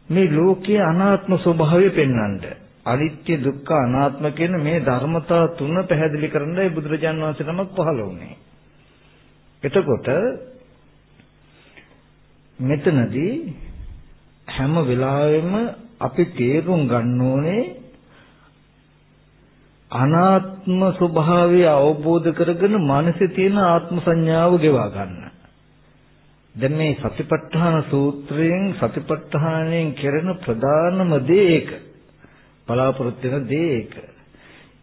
මේ ලෝකයේ අනාත්ම ස්වභාවය පෙන්වන්නට. අනිත්‍ය දුක්ඛ අනාත්ම කියන මේ ධර්මතා තුන පැහැදිලි කරන්නයි බුදුරජාණන් වහන්සේ නමක් පහළ වුණේ. එතකොට මෙතනදී හැම වෙලාවෙම අපි තේරුම් ගන්න ඕනේ අනාත්ම ස්වභාවය අවබෝධ කරගෙන මනසේ තියෙන ආත්ම සංඥාව ගෙවා ගන්න. දැන් මේ සතිපට්ඨාන සූත්‍රයෙන් සතිපට්ඨානයෙන් කෙරෙන ප්‍රධානම දේ ඒක. බලාපොරොත්තු වෙන දේ ඒක.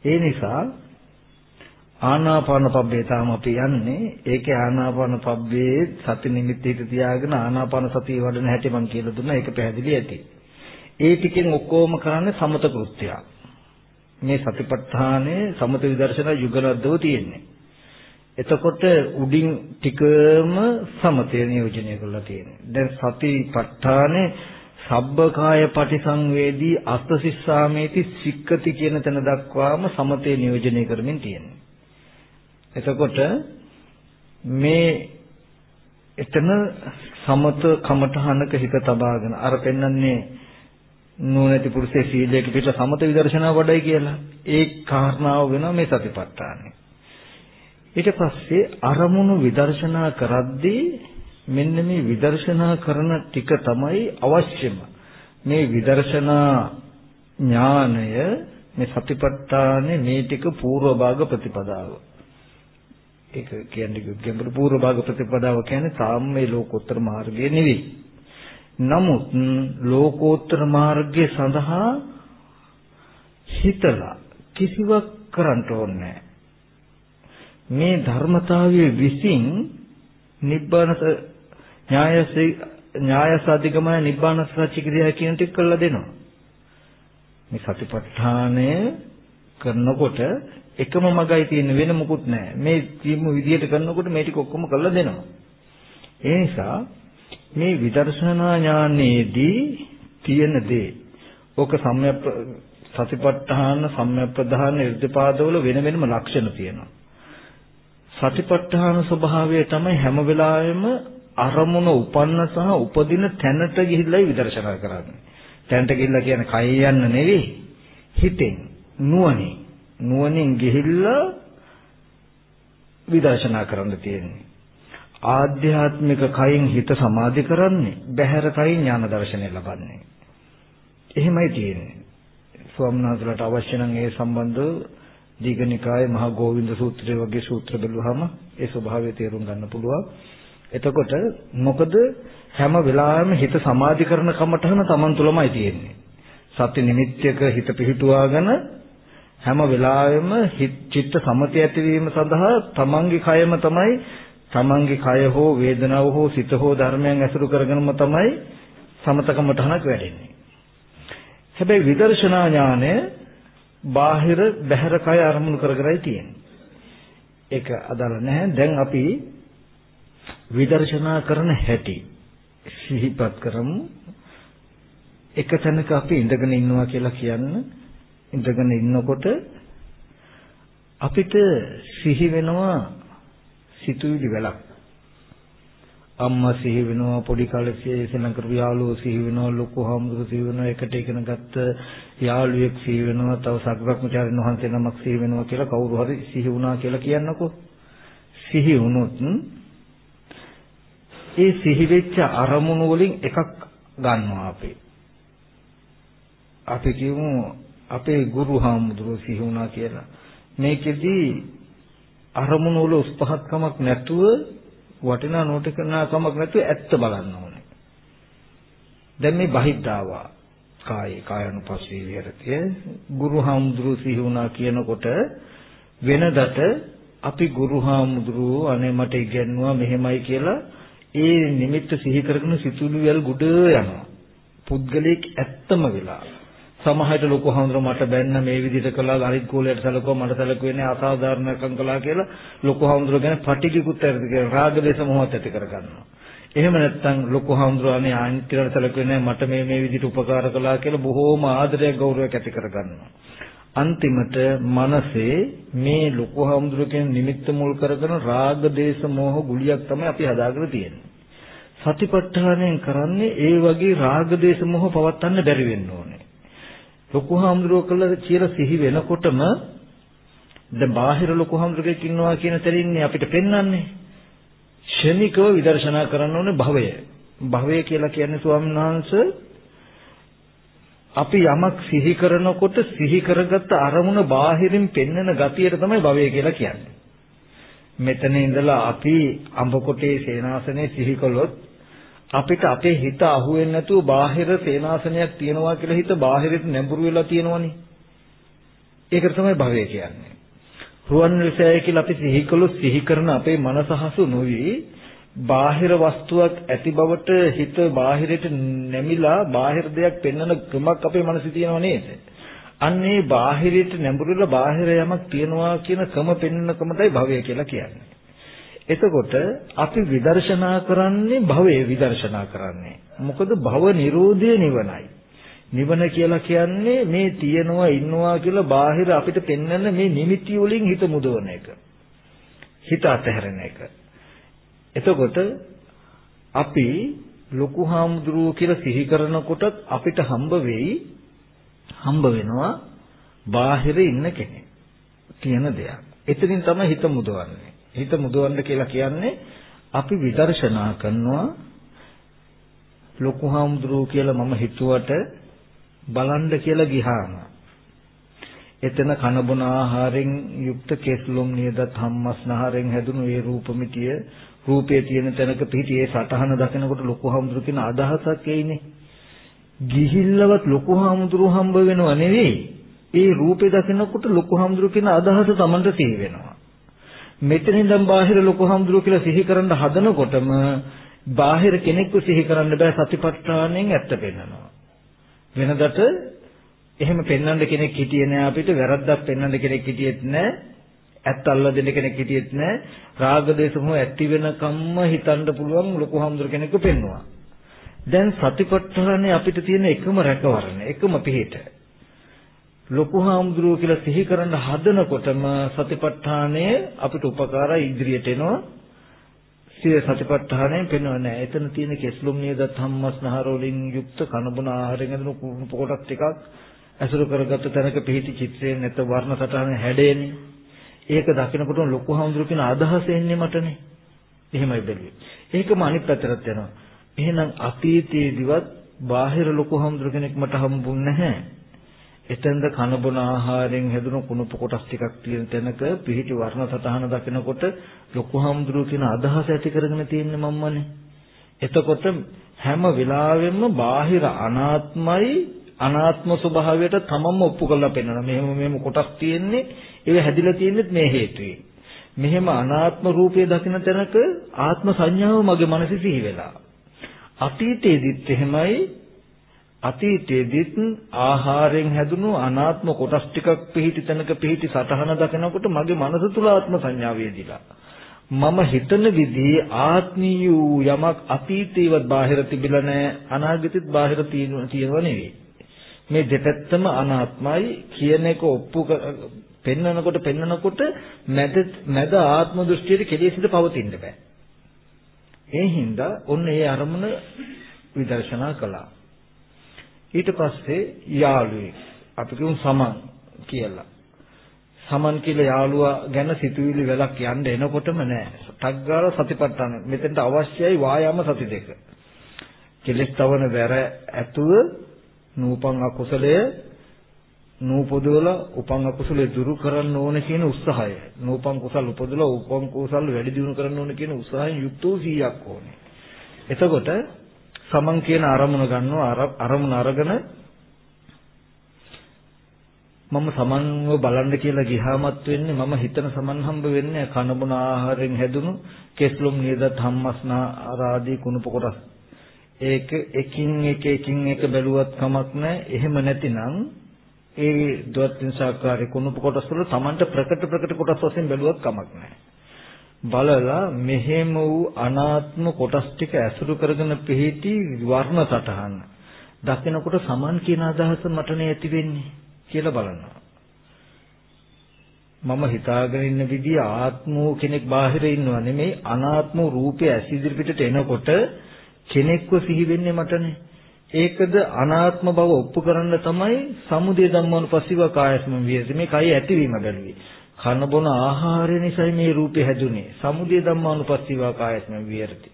ඒ නිසා ආනාපාන පබ්බේ තාම අපි යන්නේ ඒකේ ආනාපාන පබ්බේ සති නිමිති හිත තියාගෙන ආනාපාන සතිය වඩන හැටි මම කියලා දුන්නා ඒක පැහැදිලි ඇති. ඒ ටිකෙන් ඔක්කොම කරන්නේ සමත කෘත්‍යයක්. මේ සතිපට්ඨානයේ සමත විදර්ශනා යුගලද්දව තියෙන්නේ. එතකොට උඩින් ටිකම සමතය නියෝජනය කරලා තියෙනවා. දැන් සතිපට්ඨානේ සබ්බකාය පටිසංවේදී අස්තසිස්සාමේති සික්කති කියන තැන දක්වාම සමතේ නියෝජනය කරමින් තියෙනවා. එතකොට මේ එතන සමත කමඨහනක හිත තබාගෙන අර පෙන්වන්නේ නුවණැති පුරුෂයේ සීලයක පිට සමත විදර්ශනා වඩයි කියලා. ඒ කාරණාව වෙනවා මේ සතිපට්ඨානෙ. ඊට පස්සේ අරමුණු විදර්ශනා කරද්දී මෙන්න මේ විදර්ශනා කරන ටික තමයි අවශ්‍යම. මේ විදර්ශනා ඥානය මේ සතිපට්ඨානේ මේ ටික පූර්ව භාග ප්‍රතිපදාව. ඒක කියන්නේ ගැඹුරු පූර්ව භාග ප්‍රතිපදාව කියන්නේ තාම මේ ලෝකෝත්තර මාර්ගය නෙවෙයි. නමුත් ලෝකෝත්තර මාර්ගය සඳහා හිතලා කිසිවක් කරන්න ඕනේ මේ ධර්මතාවයේ විසින් නිබ්බාන ඥායසේ ඥායස අධිගමන නිබ්බාන සත්‍ය ක්‍රියා කියන ටික කළා දෙනවා. මේ සතිපට්ඨානය කරනකොට එකම මගයි තියෙන වෙන මොකුත් නැහැ. මේ කියමු විදියට කරනකොට මේ ටික ඔක්කොම කරලා දෙනවා. ඒ නිසා මේ විදර්ශනා ඥානයේදී තියෙන දේ ඕක සම්‍යක් සතිපට්ඨාන සම්‍යක්ප්‍රධාන irdipaadවල වෙන වෙනම ලක්ෂණ තියෙනවා. සතිපට්ඨාන ස්වභාවය තමයි හැම වෙලාවෙම අරමුණ උපන්න සහ උපදින තැනට ගිහිල්ලායි විදර්ශනා කරන්නේ. තැනට ගිහිල්ලා කියන්නේ කය යන්න නෙවෙයි හිතෙන් නුවණින් නුවණින් ගිහිල්ලා විදර්ශනා කරන්න තියෙන්නේ. ආධ්‍යාත්මික කයින් හිත සමාධි කරන්නේ බහැර කයින් ඥාන දර්ශනය ලබන්නේ. එහෙමයි තියෙන්නේ. ස්වාමීන් වහන්සේලාට අවශ්‍ය නම් ඒ සම්බන්ධව දීඝනිකායේ මහා ගෝවින්ද සූත්‍රය වගේ සූත්‍ර බැලුවාම ඒ ස්වභාවය තේරුම් ගන්න පුළුවන්. එතකොට මොකද හැම වෙලාවෙම හිත සමාධි කරන කමටහන Taman තුලමයි තියෙන්නේ. සත්‍ය නිමිත්තක හිත පිහිටුවාගෙන හැම වෙලාවෙම චිත්ත සමතය ඇතිවීම සඳහා තමන්ගේ කයම තමයි තමන්ගේ කය හෝ වේදනාව හෝ සිත හෝ ධර්මයන් ඇසුරු කරගෙනම තමයි සමතකමටහනක් වැඩෙන්නේ. හැබැයි විදර්ශනා ඥානය බාහිර බහැර කය අරමුණු කරගෙනයි තියෙන්නේ. ඒක අදාළ නැහැ. දැන් අපි විදර්ශනා කරන හැටි සිහිපත් කරමු. එක තැනක අපි ඉඳගෙන ඉන්නවා කියලා කියන්න ඉඳගෙන ඉන්නකොට අපිට සිහි වෙනවා සිතුවිලි වලක්. අම්මා සිහි වෙනවා පොඩි කාලේ සෙනඟ කරපු යාළුවෝ සිහි වෙනවා ලොකු හාමුදුරු සිහි වෙනවා එකට ඉගෙන ගත්ත යාළුවෙක් සිහි වෙනවා තව සග්‍රක්මචාරින් වහන්සේ නමක් සිහි වෙනවා කියලා කවුරු හරි සිහි වුණා කියලා කියන්නකෝ. සිහි වුණොත් ඒ සිහි වෙච්ච අරමුණු වලින් එකක් ගන්නවා අපි. අපි කියමු අපේ ගුරු හාමුදුරුවෝ සිහි වුණා කියලා මේකෙදි අරමුණු වල උස්පහත්කමක් නැතුව වටිනා නෝටිකනාකමක් නැතුව ඇත්ත බලන්න ඕනේ. දැන් මේ බහිද්ධාවා කායේ කායනුපස්සී විහෙරතිය ගුරුහාමුදුරු සිහි වුණා කියනකොට වෙනදට අපි ගුරුහාමුදුරු අනේ මට ඉගෙනුවා මෙහෙමයි කියලා ඒ නිමිත්ත සිහි කරගෙන සිතුවිලි වල ගුඩ යනවා. පුද්ගලයෙක් ඇත්තම වෙලා සමහරට ලොකු හඳුර මට බැන්න මේ විදිහට කළා අනිත් කෝලයට සැලකුවා මට සැලකුවේ අසාධාරණකම් කළා කියලා ලොකු හඳුර ගැන පටිගිකුත් ඇති කියලා රාග දේශ මොහොත ඇති කරගන්නවා. එහෙම නැත්නම් ලොකු හඳුර අනේ අනිත් කියලා සැලකුවේ මට මේ මේ විදිහට උපකාර කළා කියලා බොහෝම ආදරයක් ගෞරවයක් ඇති කරගන්නවා. අන්තිමට මනසේ මේ ලොකු හඳුර කියන නිමිත්ත මුල් කරගෙන රාග දේශ මොහ ගුලියක් තමයි අපි හදාගෙන තියෙන්නේ. සතිපට්ඨානයෙන් කරන්නේ ඒ වගේ රාග දේශ මොහ පවත්වන්න බැරි වෙන්න ඕනේ. ලොකු හාමුදුරුවෝ කළා කියලා සිහි වෙනකොටම දැන් බාහිර ලොකු හාමුදුරුවෙක් ඉන්නවා කියන තැනින්නේ අපිට පෙන්වන්නේ ෂණිකව විදර්ශනා කරන්න ඕනේ භවය. භවය කියලා කියන්නේ ස්වාමීන් වහන්සේ අපි යමක් සිහි කරනකොට සිහි කරගත්ත අරමුණ බාහිරින් පෙන්වන ගතියට තමයි භවය කියලා කියන්නේ. මෙතන ඉඳලා අපි අඹකොටේ සේනාසනේ සිහි කළොත් අපිට අපේ හිත අහුවෙන්නේ නැතුව බාහිර සේනාසනයක් තියනවා කියලා හිත බාහිරට නැඹුරු වෙලා තියෙනවනේ. ඒකට තමයි භවය කියන්නේ. රුවන් විශ්යය කියලා අපි සිහි කළොත් සිහි කරන අපේ මනස හසු නොවි බාහිර වස්තුවක් ඇති බවට හිත බාහිරට නැමිලා බාහිර දෙයක් පෙන්වන ක්‍රමයක් අපේ මනසේ තියෙනව නේද? අන්නේ බාහිරට නැඹුරුලා බාහිර යමක් තියනවා කියන ක්‍රම පෙන්වන ක්‍රමයි භවය කියලා කියන්නේ. එතකොට අපි විදර්ශනා කරන්නේ භවයේ විදර්ශනා කරන්නේ. මොකද භව නිරෝධය නිවනයි. නිවන කියලා කියන්නේ මේ තියනවා ඉන්නවා කියලා බාහිර අපිට පෙන්වන්න මේ නිමිති වලින් හිත මුදවන එක. හිත අතහැරෙන එක. එතකොට අපි ලොකු හාමුදුරුවෝ කියලා සිහි කරනකොට අපිට හම්බ වෙයි හම්බ වෙනවා බාහිර ඉන්න කෙනෙක්. තියෙන දෙයක්. එතනින් තමයි හිත මුදවන්නේ. හිත මුදවන්න කියලා කියන්නේ අපි විදර්ශනා කරනවා ලොකු හාමුදුරුවෝ කියලා මම හිතුවට බලන්න කියලා ගියාම. එතන කන බොන ආහාරයෙන් යුක්ත කෙස්ලොම් නියදත් හම්මස්නහරෙන් හැදුණු ඒ රූපമിതിය රූපයේ තියෙන තැනක පිහිටි ඒ සටහන දකිනකොට ලොකු හාමුදුරු කියන අදහසක් එයිනේ. ගිහිල්ලවත් ලොකු හාමුදුරු හම්බ වෙනව නෙවෙයි. ඒ රූපේ දකිනකොට ලොකු හාමුදුරු කියන අදහස Tamanට සිහි වෙනවා මෙතන ඉඳන් බාහිර ලොකු හම්දුර කියලා සිහි කරන්න හදනකොටම බාහිර කෙනෙක්ව සිහි කරන්න බෑ සතිපට්ඨානෙන් ඇත්ත පෙන්නනවා. වෙනදට එහෙම පෙන්වන්න කෙනෙක් හිටියේ නෑ අපිට වැරද්දක් පෙන්වන්න කෙනෙක් හිටියෙත් නෑ. ඇත්ත අල්ල දෙන්න කෙනෙක් හිටියෙත් නෑ. රාග දේශ මොහ ඇති වෙනකම්ම හිතන්න පුළුවන් ලොකු හම්දුර කෙනෙක්ව පෙන්නවා. දැන් සතිපට්ඨානේ අපිට තියෙන එකම රැකවරණ එකම පිහිට. ලොකු හාමුදුරුවෝ කියලා සිහි කරන්න හදනකොටම සතිපට්ඨානය අපිට උපකාරයි ඉදිරියට එනවා. සිය සතිපට්ඨානයෙන් පෙන්වන්නේ නැහැ. එතන තියෙන කෙස්ලුම් නියදත් හම්මස්නහර වලින් යුක්ත කනබුන ආහාරයෙන් ඇතුළු කුණු පොකොටක් ටිකක් ඇසුරු කරගත්ත තැනක පිහිටි චිත්‍රයෙන් නැත වර්ණ සටහන හැඩේනේ. ඒක දකිනකොට ලොකු හාමුදුරුවෝ කියන අදහස එන්නේ මටනේ. එහෙමයි බැලුවේ. ඒකම අනිත් පැත්තට යනවා. එහෙනම් අතීතයේදිවත් බාහිර ලොකු හාමුදුරුව කෙනෙක් මට හම්බුන්නේ නැහැ. එතෙන්ද කන බොන ආහාරයෙන් හැදුණු කුණප කොටස් ටිකක් තියෙන තැනක පිහිටි වර්ණ සතහන දකිනකොට ලොකු හාමුදුරුවෝ කියන අදහස ඇති කරගෙන තියෙන්නේ මම්මනේ. එතකොට හැම වෙලාවෙම බාහිර අනාත්මයි අනාත්ම ස්වභාවයට තමන්ම ඔප්පු කරලා පෙන්වනවා. මෙහෙම මෙහෙම කොටස් තියෙන්නේ ඒව හැදිලා තියෙන්නේ මේ හේතුවෙන්. මෙහෙම අනාත්ම රූපය දකින තැනක ආත්ම සංඥාව මගේ මනසේ සිහි වෙලා. අතීතයේදීත් එහෙමයි අතීතයේදීත් ආහාරයෙන් හැදුණු අනාත්ම කොටස් ටිකක් පිහිටි තැනක පිහිටි සටහන දකිනකොට මගේ මනස තුල ආත්ම සංඥාව වේදිලා මම හිතන විදිහේ ආත්මීය වූ යමක් අතීතේවත් බාහිර තිබිලා නැහැ අනාගතෙත් බාහිර තියෙනව නෙවෙයි. මේ දෙපැත්තම අනාත්මයි කියන එක ඔප්පු පෙන්නනකොට පෙන්නනකොට මැද මැද ආත්ම දෘෂ්ටියට කෙලෙසිට පවතින්න බෑ. ඒ හින්දා ඔන්න ඒ අරමුණ විදර්ශනා කළා. ඊට පස්සේ යාළුවෙක් අපි කියමු සමන් කියලා. සමන් කියලා යාළුවා ගැන සිතුවිලි වෙලක් යන්න එනකොටම නෑ. ටග්ගාල සතිපට්ඨාන. මෙතෙන්ට අවශ්‍යයි වායාම සති දෙක. කෙලස් තවන වැර ඇතුව නූපන් අකුසලය නූපදවල උපන් අකුසලේ දුරු කරන්න ඕන කියන උත්සාහය. නූපන් කුසල් උපදවල උපන් කුසල් වැඩි දියුණු කරන්න ඕන කියන උත්සාහයෙන් යුක්ත වූ 100ක් ඕනේ. එතකොට සමන් කියන අරමුණ ගන්නවා අරමුණ අරගෙන මම සමන්ව බලන්න කියලා ගිහාමත් වෙන්නේ මම හිතන සමන් හම්බ වෙන්නේ කනබුන ආහාරයෙන් හැදුණු කෙස්ලොම් නියදත් හම්මස්නා ආදී කුණප කොටස් ඒක එකින් එක එකින් එක බැලුවත් කමක් නැහැ. එහෙම නැතිනම් ඒ දවත්ින් සාකාරී කුණප කොටස් වල Tamanට ප්‍රකට ප්‍රකට කොටස් වශයෙන් බැලුවත් කමක් නැහැ. බලලා මෙහෙම වූ අනාත්ම කොටස් ටික ඇසුරු කරගෙන පිහිටි වර්ණ සටහන දකිනකොට සමන් කියන අදහස මට නේ ඇති වෙන්නේ කියලා බලනවා. මම හිතාගෙන ඉන්න විදිහ ආත්මෝ කෙනෙක් බාහිර ඉන්නව නෙමෙයි අනාත්ම රූපය ඇස් ඉදිරිපිටට එනකොට කෙනෙක්ව සිහි වෙන්නේ මටනේ. ඒකද අනාත්ම බව ඔප්පු කරන්න තමයි සමුදය ධම්මානුපස්සීව කායස්ම විහෙති මේ කය ඇතිවීම බැලුවේ. කන බොන ආහාරය නිසා මේ රූපේ හැදුනේ. සමුදය ධම්මානුපස්සීව කායස්ම විහෙති.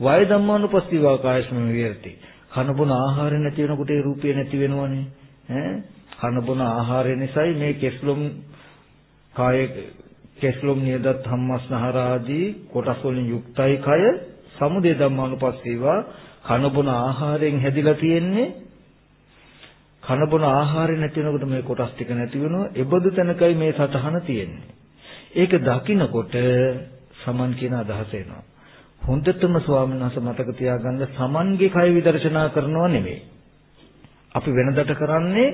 වය ධම්මානුපස්සීව කායස්ම විහෙති. කන බොන ආහාරය නැති වෙනකොට ඒ රූපේ නැති වෙනවනේ. ඈ කන බොන ආහාරය නිසායි මේ කෙස්ලොම් කාය කෙස්ලොම් නියදත් ධම්මස්නහර ආදී කොටස් වලින් යුක්තයි කය සමුදය ධම්මානුපස්සීවා කන බොන ආහාරයෙන් හැදිලා තියෙන්නේ කන බොන ආහාරය නැති වෙනකොට මේ කොටස් ටික නැති වෙනවා ඒබඳු තැනකයි මේ සතහන තියෙන්නේ ඒක දකිනකොට සමන් කියන අදහස එනවා හොඳටම ස්වාමීන් වහන්සේ මතක තියාගන්න සමන්ගේ කය විදර්ශනා කරනවා නෙමෙයි අපි වෙනදට කරන්නේ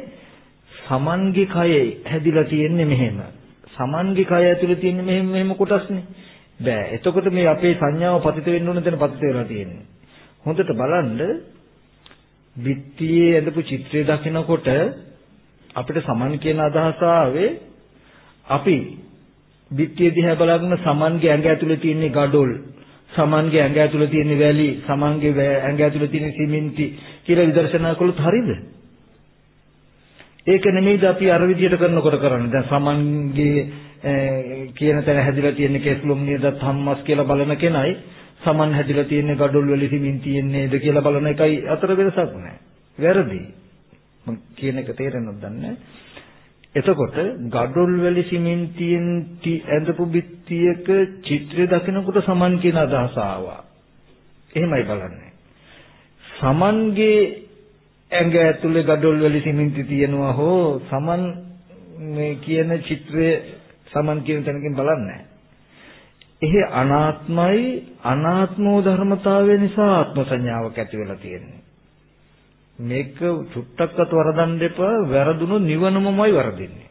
සමන්ගේ කයේ හැදිලා තියෙන්නේ මෙහෙම. සමන්ගේ කය ඇතුලේ තියෙන්නේ මෙහෙම මෙහෙම කොටස්නේ. බෑ. එතකොට මේ අපේ සංඥාව පතිත වෙන්න ඕන තැන පතිත වෙලා තියෙන්නේ. හොඳට බලන්න බිත්තියේ ඇඳපු චිත්‍රය දකිනකොට අපිට සමන් කියන අදහස ආවේ අපි බිත්තිය දිහා බලගෙන සමන්ගේ ඇඟ ඇතුලේ තියෙන ගඩොල් සමන්ගේ ඇඟ ඇතුලේ තියෙන වැලි සමන්ගේ ඇඟ ඇතුලේ තියෙන සිමෙන්ති කියලා විදර්ශනා කළොත් හරියද? ඒක නෙමෙයිද අපි අර විදියට කරනකොට කරන්නේ. දැන් සමන්ගේ කියන තැන හැදිලා තියෙන කේස්ලොම් නේද ධම්මස් කියලා බලන කෙනයි සමන් හැදිලා තියෙන gadol වල සිමින් තියෙන්නේද කියලා බලන එකයි අතර වෙනසක් නැහැ. වැරදි. මම කියන එක තේරෙන්නවද දන්නේ එතකොට gadol වල සිමෙන්තියෙන් ඇඳපු බිත්තියක චිත්‍රය දකිනකොට සමන් කියන අදහස ආවා. එහෙමයි බලන්නේ. සමන්ගේ ඇඟ ඇතුලේ gadol වල සිමෙන්ති තියනවා හෝ සමන් මේ කියන චිත්‍රය සමන් කියන තැනකින් බලන්නේ එහි අනාත්මයි අනාත්මෝ ධර්මතාවය නිසා ආත්ම සංඥාවක් ඇති වෙලා තියෙන්නේ. මේක චුට්ටක්වත් වරදන්න එපා වැරදුනොත් නිවනමමයි වරදින්නේ.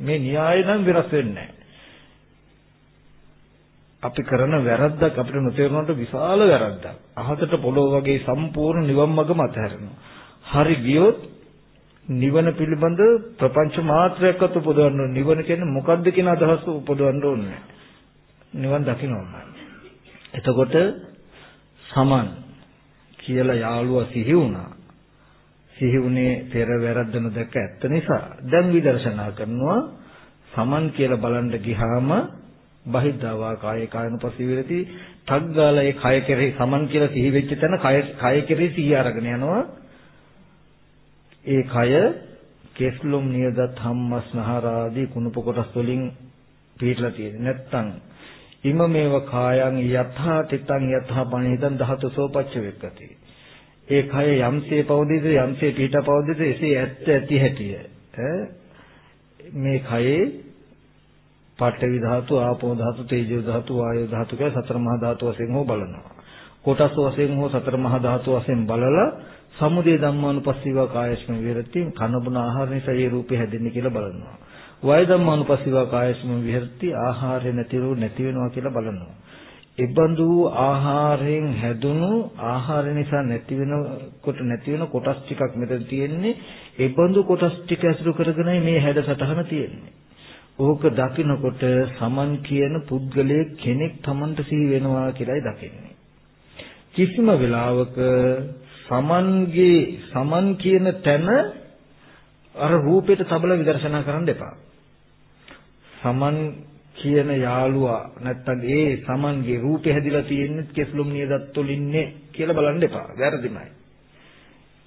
මේ න්‍යාය නම් වෙනස් වෙන්නේ අපි කරන වැරද්දක් අපිට නොතේරුනොත් විශාල වැරද්දක්. අහසට පොළොව වගේ සම්පූර්ණ නිවන් මඟම අතහැරෙනවා. හරි ගියොත් නිවන පිළිබඳ ප්‍රපංච මාත්‍රයක්වත් උපදවන්න ඕනේ. නිවන කියන්නේ මොකද්ද කියන අදහස උපදවන්න ඕනේ. නිවන් දකින්නවා. එතකොට සමන් කියලා යාළුවා සිහි වුණා. සිහි වුණේ පෙර වැරද්ද නොදැක ඇත්ත නිසා. දැන් විදර්ශනා කරනවා සමන් කියලා බලන්න ගියාම බහිද්ධාවා කාය කායනුපස්සී විරති ඨග් ගාලා ඒ කය කෙරෙහි සමන් කියලා සිහි වෙච්ච තැන කය කය කෙරෙහි සිහි අරගෙන යනවා ඒ කය කෙස්ලොම් නියදත් හම්මස්නහර ආදී කුණප කොටස් වලින් පිටලා තියෙන්නේ. නැත්තම් ඉම මේව කායං යථා තිතං යථා පණිදං ධාතුසෝ පච්ච වෙක්කති. ඒ කය යම්සේ පවදීද යම්සේ පිට පවදීද එසේ ඇත්ත ඇති හැටිය. මේ කයේ පඨවි ධාතු, ආපෝ ධාතු, තේජෝ ධාතු, වායෝ ධාතු කියලා සතර මහා ධාතු වශයෙන් හෝ බලනවා. කොටස් වශයෙන් හෝ සතර මහා ධාතු වශයෙන් බලලා සමුදය ධම්මානුපස්සීව කායස්ම විරති කනබුන ආහාර නිසා ඒ රූපේ හැදෙන්නේ කියලා බලනවා. වය ධම්මානුපස්සීවා කායස්ම විහෙරති ආහාරය නැතිරු නැති වෙනවා කියලා බලනවා. එබඳු ආහාරයෙන් හැදුණු ආහාර නිසා නැති වෙනකොට නැති වෙන කොටස් ටිකක් මෙතන තියෙන්නේ. එබඳු කොටස් ටික ඇසුරු කරගෙනයි මේ හැඩ සටහන තියෙන්නේ. ඕක දකිනකොට සමන් කියන පුද්ගලයේ කෙනෙක් Tamanට සිහි වෙනවා කියලායි දකින්නේ. කිසිම වෙලාවක සමන්ගේ සමන් කියන තැන අර රූපයට තබල විදර්ශනා කරන්න එපා. සමන් කියන යාළුවා නැත්තම් ඒ සමන්ගේ රූපේ හැදිලා තියෙන්නේ කෙස්ලොම් නියදත් වලින්නේ කියලා බලන්න එපා. වැරදිමයි.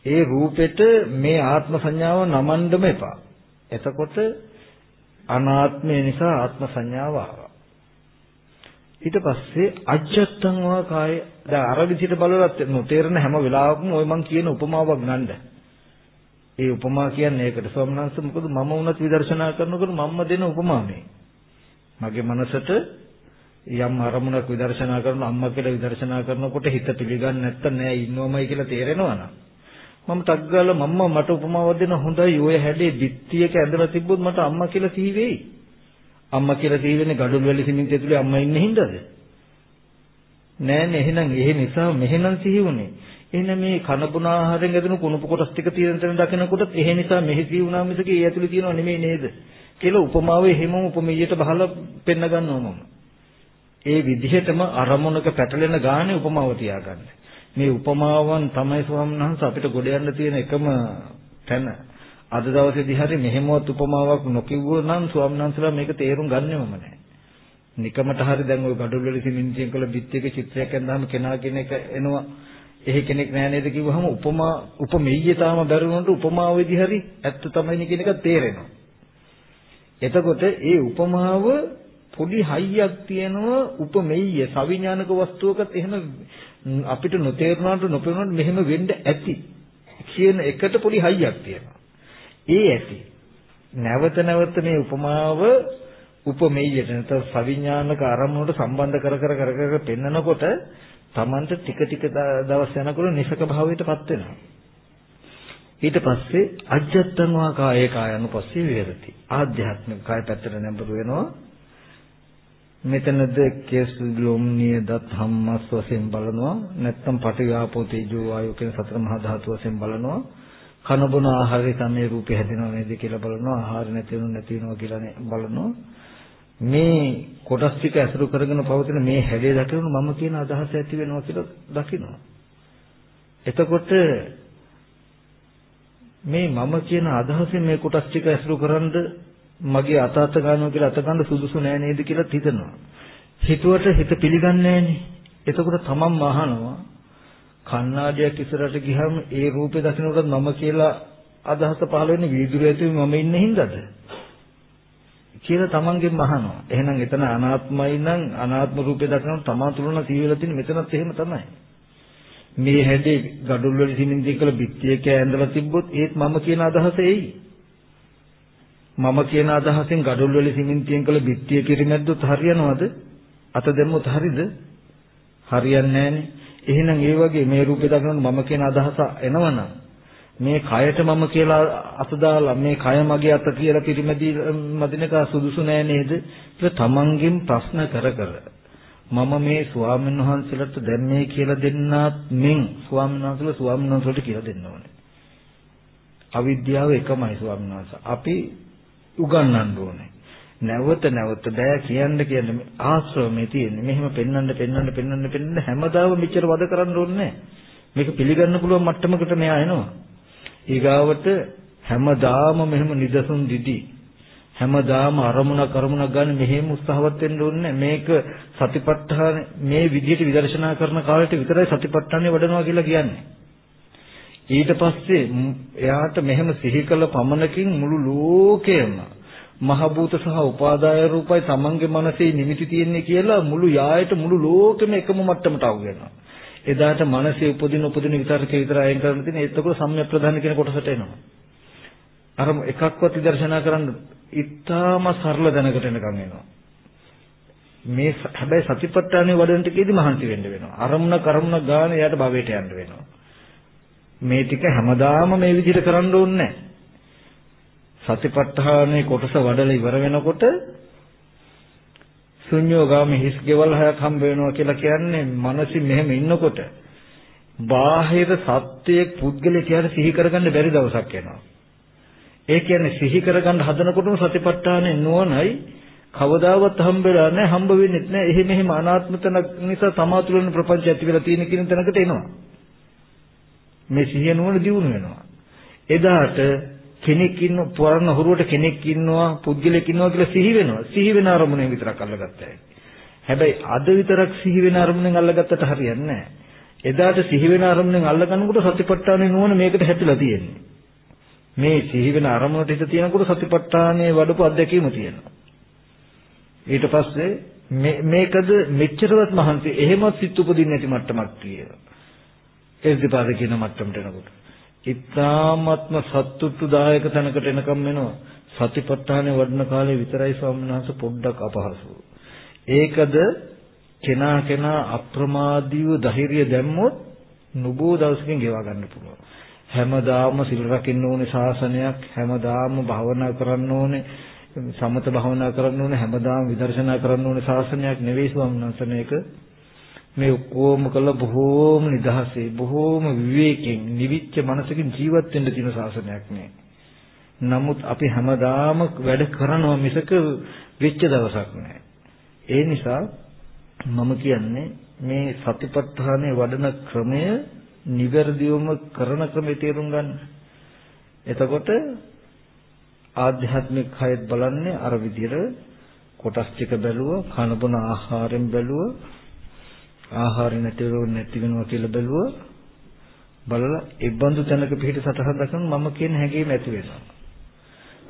ඒ රූපෙට මේ ආත්ම සංඥාව නමන්නම එපා. එතකොට අනාත්මය නිසා ආත්ම සංඥාව ආවා. ඊට පස්සේ අජත්තං වා කාය දැන් අර විදිහට බලවත් නොතේරෙන හැම වෙලාවකම ওই මං කියන උපමාවක් ගන්න. ඒ උපමා කියන්නේ ඒකට ස්වම්නංශ මොකද මම වුණත් විදර්ශනා කරනකොට මම්ම දෙන උපමා මේ. මගේ මනසට යම් අරමුණක් විදර්ශනා කරන අම්මා කියලා විදර්ශනා කරනකොට හිත පිළිගන්නේ නැත්තම් නෑ ඉන්නවමයි කියලා තේරෙනවා නම් මම ටක් ගාලා මම්මා මට උපමාවක් දෙන හොඳයි ඔය හැඩේ බිත්තියක ඇඳලා තිබ්බොත් මට අම්මා කියලා සිහි වෙයි. අම්මා කියලා සිහි වෙන්නේ gadul වැලි සිමෙන්තිය තුලේ අම්මා ඉන්නේ හින්දාද? නෑනේ එහෙනම් ඒ නිසා මෙහෙනම් සිහි වුනේ. එහෙනම් මේ කන බොන ආහාරයෙන් ඇතුණු කුණප කොටස් ටික තියෙන තැන දකිනකොට එහෙ නිසා මෙහි සිහි වුණා මිසක ඒ ඇතුලේ තියෙනව නෙමෙයි නේද? කියලා උපමාවේ හැමෝම උපමෙයියට බහලා පෙන්න ගන්නවා මම. ඒ විදිහටම අරමුණක පැටලෙන ගානේ උපමාව තියාගන්න. මේ උපමාවන් තමයි ස්වාමීන් වහන්සේ අපිට ගොඩ යන්න තියෙන එකම තැන. අද දවසේදී හරි මෙහෙමවත් උපමාවක් නොකිව්වොත් නම් ස්වාමීන් වහන්සේලා මේක තේරුම් ගන්නෙවම නැහැ. නිකමට හරි දැන් ওই gadul වල සිමෙන්තියෙන් කළ බිත්තියක චිත්‍රයක් ඇඳාම කෙනා කෙනෙක් එනවා. එහෙ කෙනෙක් නෑ නේද කිව්වහම උපමා උපමෙය්‍ය තාම බැරි වුණොත් උපමාව විදි හරි ඇත්ත තමයි කියන එක තේරෙනවා. එතකොට ඒ උපමාව පොඩි හයියක් තියෙනවා උපමෙය්‍ය සවිඥානික වස්තුවකත් එහෙම අපිට නොතේරුණාට නොපෙනුණාට මෙහෙම වෙන්න ඇති කියන එකට පොඩි හයියක් තියෙනවා. ඒ ඇති. නැවත නැවත මේ උපමාව උපමෙය්‍යට නැත්නම් සවිඥානික අරමුණට සම්බන්ධ කර කර කර කර පෙන්නකොට Tamanට ටික ටික දවස් යනකොට නිසක භාවයටපත් වෙනවා. ඊට පස්සේ අජත්තං වා කායේ කායනුපස්සී විහෙරති. ආධ්‍යාත්මික කාය පැත්තට නැඹුරු වෙනවා. මෙතනද කෙස් ලොම්නිය දත් හම්මස් වශයෙන් බලනවා නැත්නම් පටිඝාපෝ තේජෝ වායෝ කියන සතර මහා ධාතු වශයෙන් බලනවා කන බොන ආහාරය තමයි රූපේ හැදෙනව නේද කියලා බලනවා ආහාර නැති වෙනව නැති වෙනව කියලා බලනවා මේ කොටස් ටික ඇසුරු කරගෙන පවතින මේ හැඩය දකිනු මම කියන අදහස ඇති වෙනවා කියලා දකිනවා එතකොට මේ මම කියන අදහසෙන් මේ කොටස් ටික ඇසුරු කරන්ද මගේ අත අත ගන්නවා කියලා අත ගන්න සුදුසු නෑ නේද කියලා හිතනවා. හිතුවට හිත පිළිගන්නේ නෑනේ. එතකොට තමන්ම අහනවා කණ්ණාඩියක් ඉස්සරහට ගියහම ඒ රූපේ දකින්නකොට මම කියලා අදහස පහළ වෙන්නේ වීදුරු ඇතුලේ මම ඉන්නේ හින්දාද? කියලා තමන්ගෙන් අහනවා. එහෙනම් එතන අනාත්මයි නම් අනාත්ම රූපේ දකිනකොට තමා තුලන සීවල තියෙන මෙතනත් එහෙම තමයි. මේ හැඩේ gadul වල සිමින්ති කළ බිත්තියක ඇඳලා තිබ්බොත් ඒත් මම කියන අදහස එයි. මම කියන අදහසෙන් gadul වල සිමෙන්තියෙන් කළ බිත්තිය කිරිමැද්දොත් හරියනවද? අත දැම්මොත් හරිද? හරියන්නේ නැහනේ. එහෙනම් ඒ වගේ මේ රූපේ දකිනොත් මම කියන අදහස එනවනම් මේ කයට මම කියලා අත දාලා මේ කය මගේ අත කියලා පිරිමැදි මදිනක සුදුසු නෑ නේද? ඒක තමන්ගෙන් ප්‍රශ්න කර කර මම මේ ස්වාමීන් වහන්සේලාට දැන් මේ කියලා දෙන්නාත් මෙන් ස්වාමීන් වහන්සේලා ස්වාමීන් වහන්සේලාට කියලා දෙන්න ඕනේ. අවිද්‍යාව එකමයි ස්වාමීන් වහන්සේ. අපි උගන්වන්න ඕනේ. නැවත නැවත බෑ කියන්න කියන්න ආශ්‍රමයේ තියෙන්නේ. මෙහෙම පෙන්වන්න පෙන්වන්න පෙන්වන්න පෙන්වන්න හැමදාම මෙච්චර වද කරන්න ඕනේ මේක පිළිගන්න පුළුවන් මට්ටමකට මෙයා එනවා. ඊගාවට හැමදාම මෙහෙම නිදසුන් දිදි හැමදාම අරමුණක් අරමුණක් ගන්න මෙහෙම උත්සාහවත් වෙන්න ඕනේ මේක සතිපට්ඨාන මේ විදිහට විදර්ශනා කරන කාලෙට විතරයි සතිපට්ඨානෙ වඩනවා කියලා කියන්නේ. ඊට පස්සේ එයාට මෙහෙම සිහි කළ පමණකින් මුළු ලෝකයම මහ භූත සහ උපාදාය රූපයි තමන්ගේ මනසේ නිමිති තියෙන්නේ කියලා මුළු යායට මුළු ලෝකෙම එකම මට්ටමට අවු වෙනවා. එදාට මනසේ උපදින උපදින විතරකේ විතර අයින් කරන්න තියෙන ඒත් ඔක සම්‍යක් ප්‍රධාන කියන කොටසට එනවා. අර එකක්වත් විදර්ශනා කරන්න ඉතාම සරල දැනකට එනකම් එනවා. මේ හැබැයි සතිපට්ඨානෙ වඩන ටිකේදී මහන්සි වෙන්න වෙනවා. අරමුණ කර්මුණ ගාන එයාට භවයට යන්න වෙනවා. මේ ටික හැමදාම මේ විදිහට කරන්න ඕනේ සතිපට්ඨානයේ කොටස වඩලා ඉවර වෙනකොට ශුන්‍යෝගාමී හිස් ගෙවල් හයක් හම්බ වෙනවා කියලා කියන්නේ මනසින් මෙහෙම ඉන්නකොට බාහිර සත්‍යයේ පුද්ගලයා කියන සිහි කරගන්න බැරි දවසක් එනවා. ඒ කියන්නේ සිහි කරගන්න හදනකොටම සතිපට්ඨානේ නුවණයි කවදාවත් හම්බෙලා නැහැ හම්බ වෙන්නේ නැහැ. එහෙම එහෙම අනාත්මතන නිසා සමාතුලන ප්‍රපංච ඇති වෙලා තියෙන කියන තැනකට එනවා. මේ සිහිය නුවණ දියුණු වෙනවා. එදාට කෙනෙක් ඉන්න පුරණ හුරුවට කෙනෙක් ඉන්නවා පුද්ගලෙක් ඉන්නවා කියලා සිහි වෙනවා. සිහි වෙන අරමුණෙන් විතරක් අල්ලගත්තා. හැබැයි අද විතරක් සිහි වෙන අරමුණෙන් අල්ලගත්තට හරියන්නේ නැහැ. එදාට සිහි වෙන අරමුණෙන් අල්ලගන්නකොට සතිපට්ඨානේ නුවණ මේකට හැදිලා තියෙන්නේ. මේ සිහි වෙන අරමුණට හිත තියෙනකොට සතිපට්ඨානේ වඩපු අත්දැකීම තියෙනවා. ඊට පස්සේ මේකද මෙච්චරවත් මහන්සි එහෙමත් සිත් උපදින්නේ නැති මට්ටමක් කියලා. ඒ දෙපාද කියන මට්ටමට එනකොට. ඉතාමත්ම සතුටුදායක තැනකට එනකම් වෙනවා. සතිපට්ඨානේ වඩන කාලේ විතරයි ස්වාමීන් වහන්සේ පොඩ්ඩක් අපහසු. ඒකද කෙනා කෙනා අප්‍රමාදීව ධෛර්යය දැම්මොත් නුබෝ දවසකින් ගෙවා ගන්න පුළුවන්. හැමදාම සිල් රකින්න ඕනේ ශාසනයක් හැමදාම භාවනා කරන්න ඕනේ සමත භාවනා කරන්න ඕනේ හැමදාම විදර්ශනා කරන්න ඕනේ ශාසනයක් නෙවෙයි ස්වාමීන් වහන්සේ මේක මේ ඔක්කොම කළ බොහෝම නිදහසේ බොහෝම විවේකයෙන් නිවිච්ච මනසකින් ජීවත් වෙන්න තියෙන ශාසනයක් නේ. නමුත් අපි හැමදාම වැඩ කරනවා මිසක වෙච්ච දවසක් නෑ. ඒ නිසා මම කියන්නේ මේ සතිපට්ඨානයේ වඩන ක්‍රමය නිවැරදිවම කරන ක්‍රමේ තේරුම් ගන්න. එතකොට ආධ්‍යාත්මික කයත් බලන්නේ අර විදිහට කොටස් ටික බැලුවා කන බොන ආහාරයෙන් බැලුවා ආහාර නැතිව නැති වෙනවා කියලා බැලුවා බලලා ඒ බඳු තැනක පිහිට සතහන් දක්වන මම කියන හැඟීම ඇති වෙනවා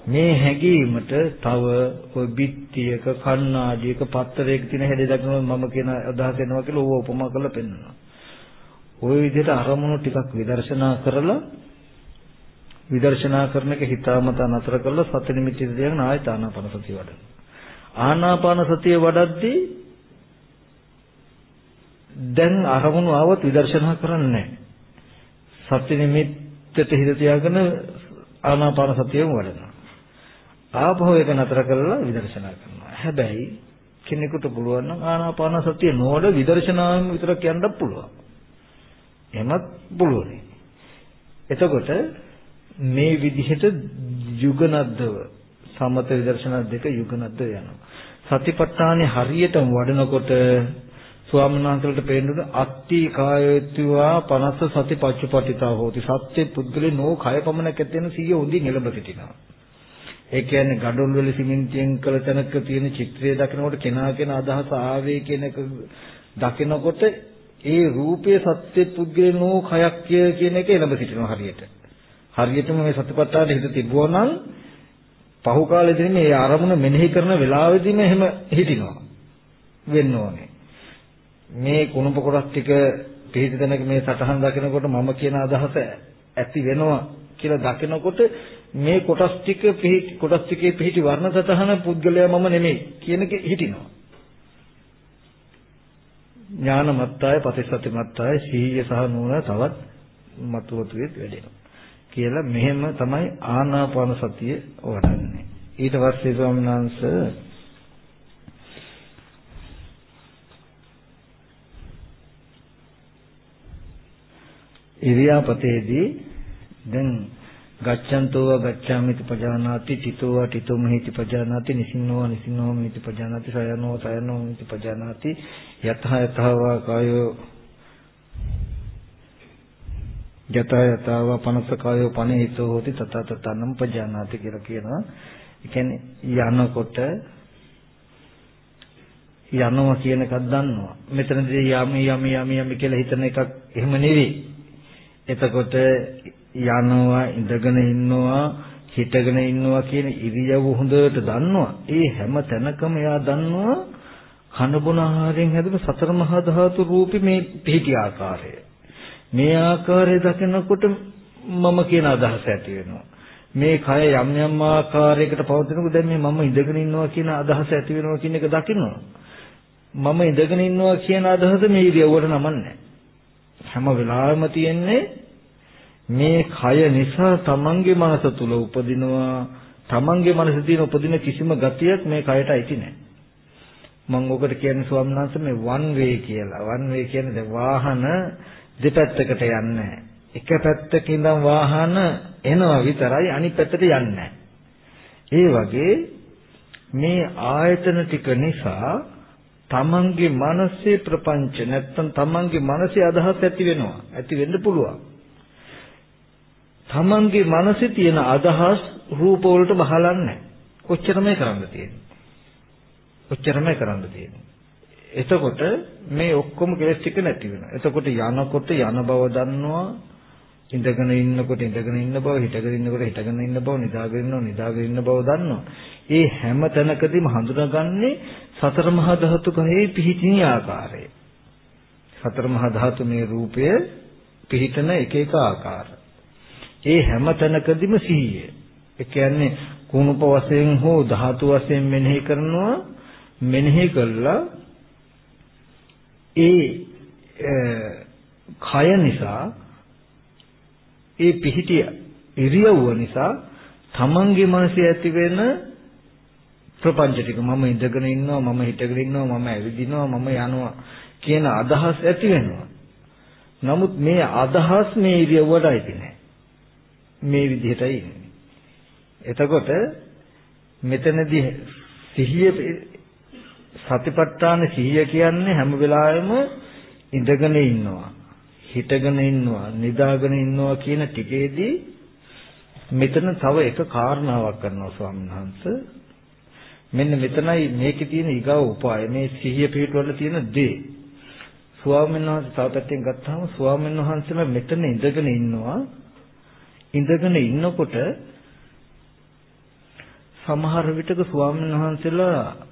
මේ හැඟීමට තව ඔය බිත්තියක කණ්ණාඩියක පත්තරයක තියෙන හැඩය දක්වන මම කියන අදහස එනවා කියලා ඕව උපමා කරලා පෙන්නනවා ওই විදිහට අරමුණු ටිකක් විදර්ශනා කරලා විදර්ශනා කරන එක හිතාමතා නතර කරලා සති නිමිති තියගෙන ආයත ආනාපාන සතිය වඩන. ආනාපාන සතිය වඩද්දී දැන් අරමුණු ආවොත් විදර්ශනා කරන්නේ සති නිමිත්තට හිත තියාගෙන ආනාපාන සතියම වඩනවා. ආපහු ඒක නතර කරලා විදර්ශනා කරනවා. හැබැයි කෙනෙකුට පුළුවන් නම් ආනාපාන සතිය නොවල විදර්ශනාවෙන් විතරක් යන්නත් පුළුවන්. එහෙමත් පුළුවන්. එතකොට මේ විදිහට යුගනද්දව සමත විදර්ශනා දෙක යුගනද්ද යනවා. සතිපට්ඨානේ හරියටම වඩනකොට ස්වාමීන් වහන්සේලට පේන්නේ අත්ති කායත්වා 50 සති පච්චපටිතා හෝති. සත්‍ය පුද්ගලේ නෝ කය පමණක් ඇතෙන සිය උදින් එළඹ සිටිනවා. ඒ කියන්නේ gadol වල සිමෙන්තියෙන් කළ තැනක තියෙන චිත්‍රය දකිනකොට කෙනා කෙනා අදහස ආවේ කියන එක දකිනකොට ඒ රූපයේ සත්‍ය පුද්ගලේ නෝ කයක් කියන එක එළඹ සිටිනවා හරියට. හරියටම මේ සතිපට්ඨාන හිත තිබුණා නම් පහු කාලෙදී මේ අරමුණ මෙනෙහි කරන වෙලාවෙදීම එහෙම හිටිනවා වෙන්න ඕනේ මේ කුණප කොටස් ටික පිළිදෙනක මේ සටහන් දකිනකොට මම කියන අදහස ඇති වෙනවා කියලා දකිනකොට මේ කොටස් ටික කොටස් ටිකේ පිහිටි වර්ණ සටහන පුද්ගලයා මම නෙමෙයි කියන එක හිටිනවා ඥානමත්තාය පටිසතිමත්තාය සීය සහ නුවණ තවත් මතුවතුෙත් වැඩෙනවා කියලා මෙහෙම තමයි ආනාපාන සතිය වඩන්නේ. ඊට පස්සේ ස්වාමීන් වහන්සේ ඉරියාපතේදී දැන් ගච්ඡන්තෝ ගච්ඡාමිති පජානාති තිතෝ තිතෝ මිහිති පජානාති නිසින්නෝ නිසින්නෝ මිහිති පජානාති සයනෝ සයනෝ මිහිති පජානාති යතහ යතහ වා කායෝ යත යතාව පනසකායෝ පනේතෝ හෝති තත තතනම් පජානාති කියලා කියනවා. ඒ කියන්නේ යනකොට යනවා කියන එකක් දන්නවා. මෙතනදී යමි යමි යමි යමි කියලා හිතන එකක් එහෙම නෙවෙයි. එතකොට යනවා ඉඳගෙන ඉන්නවා හිටගෙන ඉන්නවා කියන ඉරියව් හොඳට දන්නවා. ඒ හැම තැනකම එයා දන්නවා කන බොන ආහාරයෙන් හැදෙන සතර මහා ධාතු රූපේ මේ පිහිටි ආකාරය. මේ ආකාරය දකිනකොට මම කියන අදහස ඇති වෙනවා. මේ කය යම් යම් ආකාරයකට පවතිනකොට දැන් මේ මම ඉඳගෙන ඉන්නවා කියන අදහස ඇති වෙනවා කියන එක දකිනවා. මම ඉඳගෙන ඉන්නවා කියන අදහස මේ ඉරියව්වට නමන්නේ හැම වෙලාවෙම තියෙන්නේ මේ කය නිසා තමන්ගේ මනස තුල උපදිනවා තමන්ගේ මනසේ තියෙන උපදින කිසිම ගතියක් මේ කයට අයිති නැහැ. මම ඔකට කියන්නේ ස්වාමීන් වහන්සේ මේ වන් වේ කියලා. වන් වේ කියන්නේ දැන් වාහන දෙපැත්තකට යන්නේ එක පැත්තක ඉඳන් වාහන එනවා විතරයි අනිත් පැත්තට යන්නේ ඒ වගේ මේ ආයතන ටික නිසා තමන්ගේ මනසේ ප්‍රපංච නැත්තම් තමන්ගේ මනසේ අදහස් ඇති වෙනවා. ඇති වෙන්න පුළුවන්. තමන්ගේ මනසේ තියෙන අදහස් රූප වලට බහලන්නේ කොච්චරමයි කරන්න තියෙන්නේ. කොච්චරමයි කරන්න තියෙන්නේ. එතකොට මේ ඔක්කොම කෙලස් ටික නැති වෙනවා. එතකොට යනකොට යන බව දන්නවා. ඉඳගෙන ඉන්නකොට ඉඳගෙන ඉන්න බව, හිටගෙන ඉන්නකොට හිටගෙන ඉන්න බව, නිදාගෙන ඉන්නකොට නිදාගෙන ඉන්න බව දන්නවා. ඒ හැම තැනකදීම හඳුනාගන්නේ සතර මහා ධාතු කහේ පිහිටින ආකාරය. සතර මහා ධාතු මේ රූපය පිහිටන එක එක ආකාර. ඒ හැම තැනකදීම සිහිය. ඒ කියන්නේ කුණුප වශයෙන් හෝ ධාතු වශයෙන් මෙනෙහි කරනවා මෙනෙහි කළා ඒ කය නිසා ඒ පිහිටිය ඉරියව්ව නිසා තමන්ගේ මනසේ ඇති වෙන ප්‍රපංච ටික මම ඉඳගෙන ඉන්නවා මම හිටගෙන ඉන්නවා මම ඇවිදිනවා මම යනවා කියන අදහස් ඇති වෙනවා. නමුත් මේ අදහස් මේ ඉරියව්වට අයිති නැහැ. මේ විදිහටයි ඉන්නේ. එතකොට මෙතනදී සිහිය සතිපට්ඨාන සිහිය කියන්නේ හැම වෙලාවෙම ඉඳගෙන ඉන්නවා හිටගෙන ඉන්නවා නිදාගෙන ඉන්නවා කියන ටිකේදී මෙතන තව එක කාරණාවක් කරනවා ස්වාමීන් වහන්සේ. මෙන්න මෙතනයි මේකේ තියෙන ඊගව උපාය මේ සිහිය පිටවල තියෙන දේ. ස්වාමීන් වහන්සේ තව පැත්තෙන් ගත්තාම ස්වාමීන් වහන්සේලා මෙතන ඉඳගෙන ඉන්නවා. ඉඳගෙන ඉන්නකොට සමහර විටක ස්වාමීන් වහන්සේලා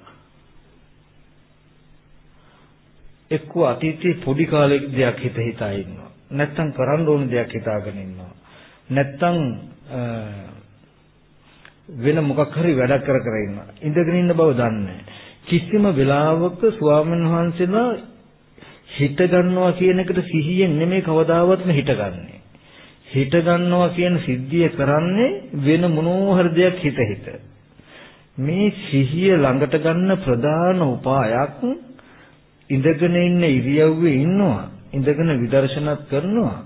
එක්ක අතීතයේ පොඩි කාලේ දෙයක් හිත හිතා ඉන්නවා. නැත්තම් කරන්න ඕන දෙයක් හිතාගෙන ඉන්නවා. නැත්තම් වෙන මොකක් හරි වැඩක් කර කර ඉන්නවා. ඉඳගෙන ඉන්න බව දන්නේ කිසිම වෙලාවක ස්වාමීන් වහන්සේලා හිත ගන්නවා කියන එකට සිහියෙන් නෙමෙයි කවදාවත්ම හිතගන්නේ. හිත ගන්නවා කියන සිද්ධිය කරන්නේ වෙන මොනෝ හරි දෙයක් හිත හිත. මේ සිහිය ළඟට ගන්න ප්‍රධාන උපායක් ඉඳගෙන ඉන්න ඉරියව්වේ ඉන්නවා. ඉඳගෙන විදර්ශනත් කරනවා.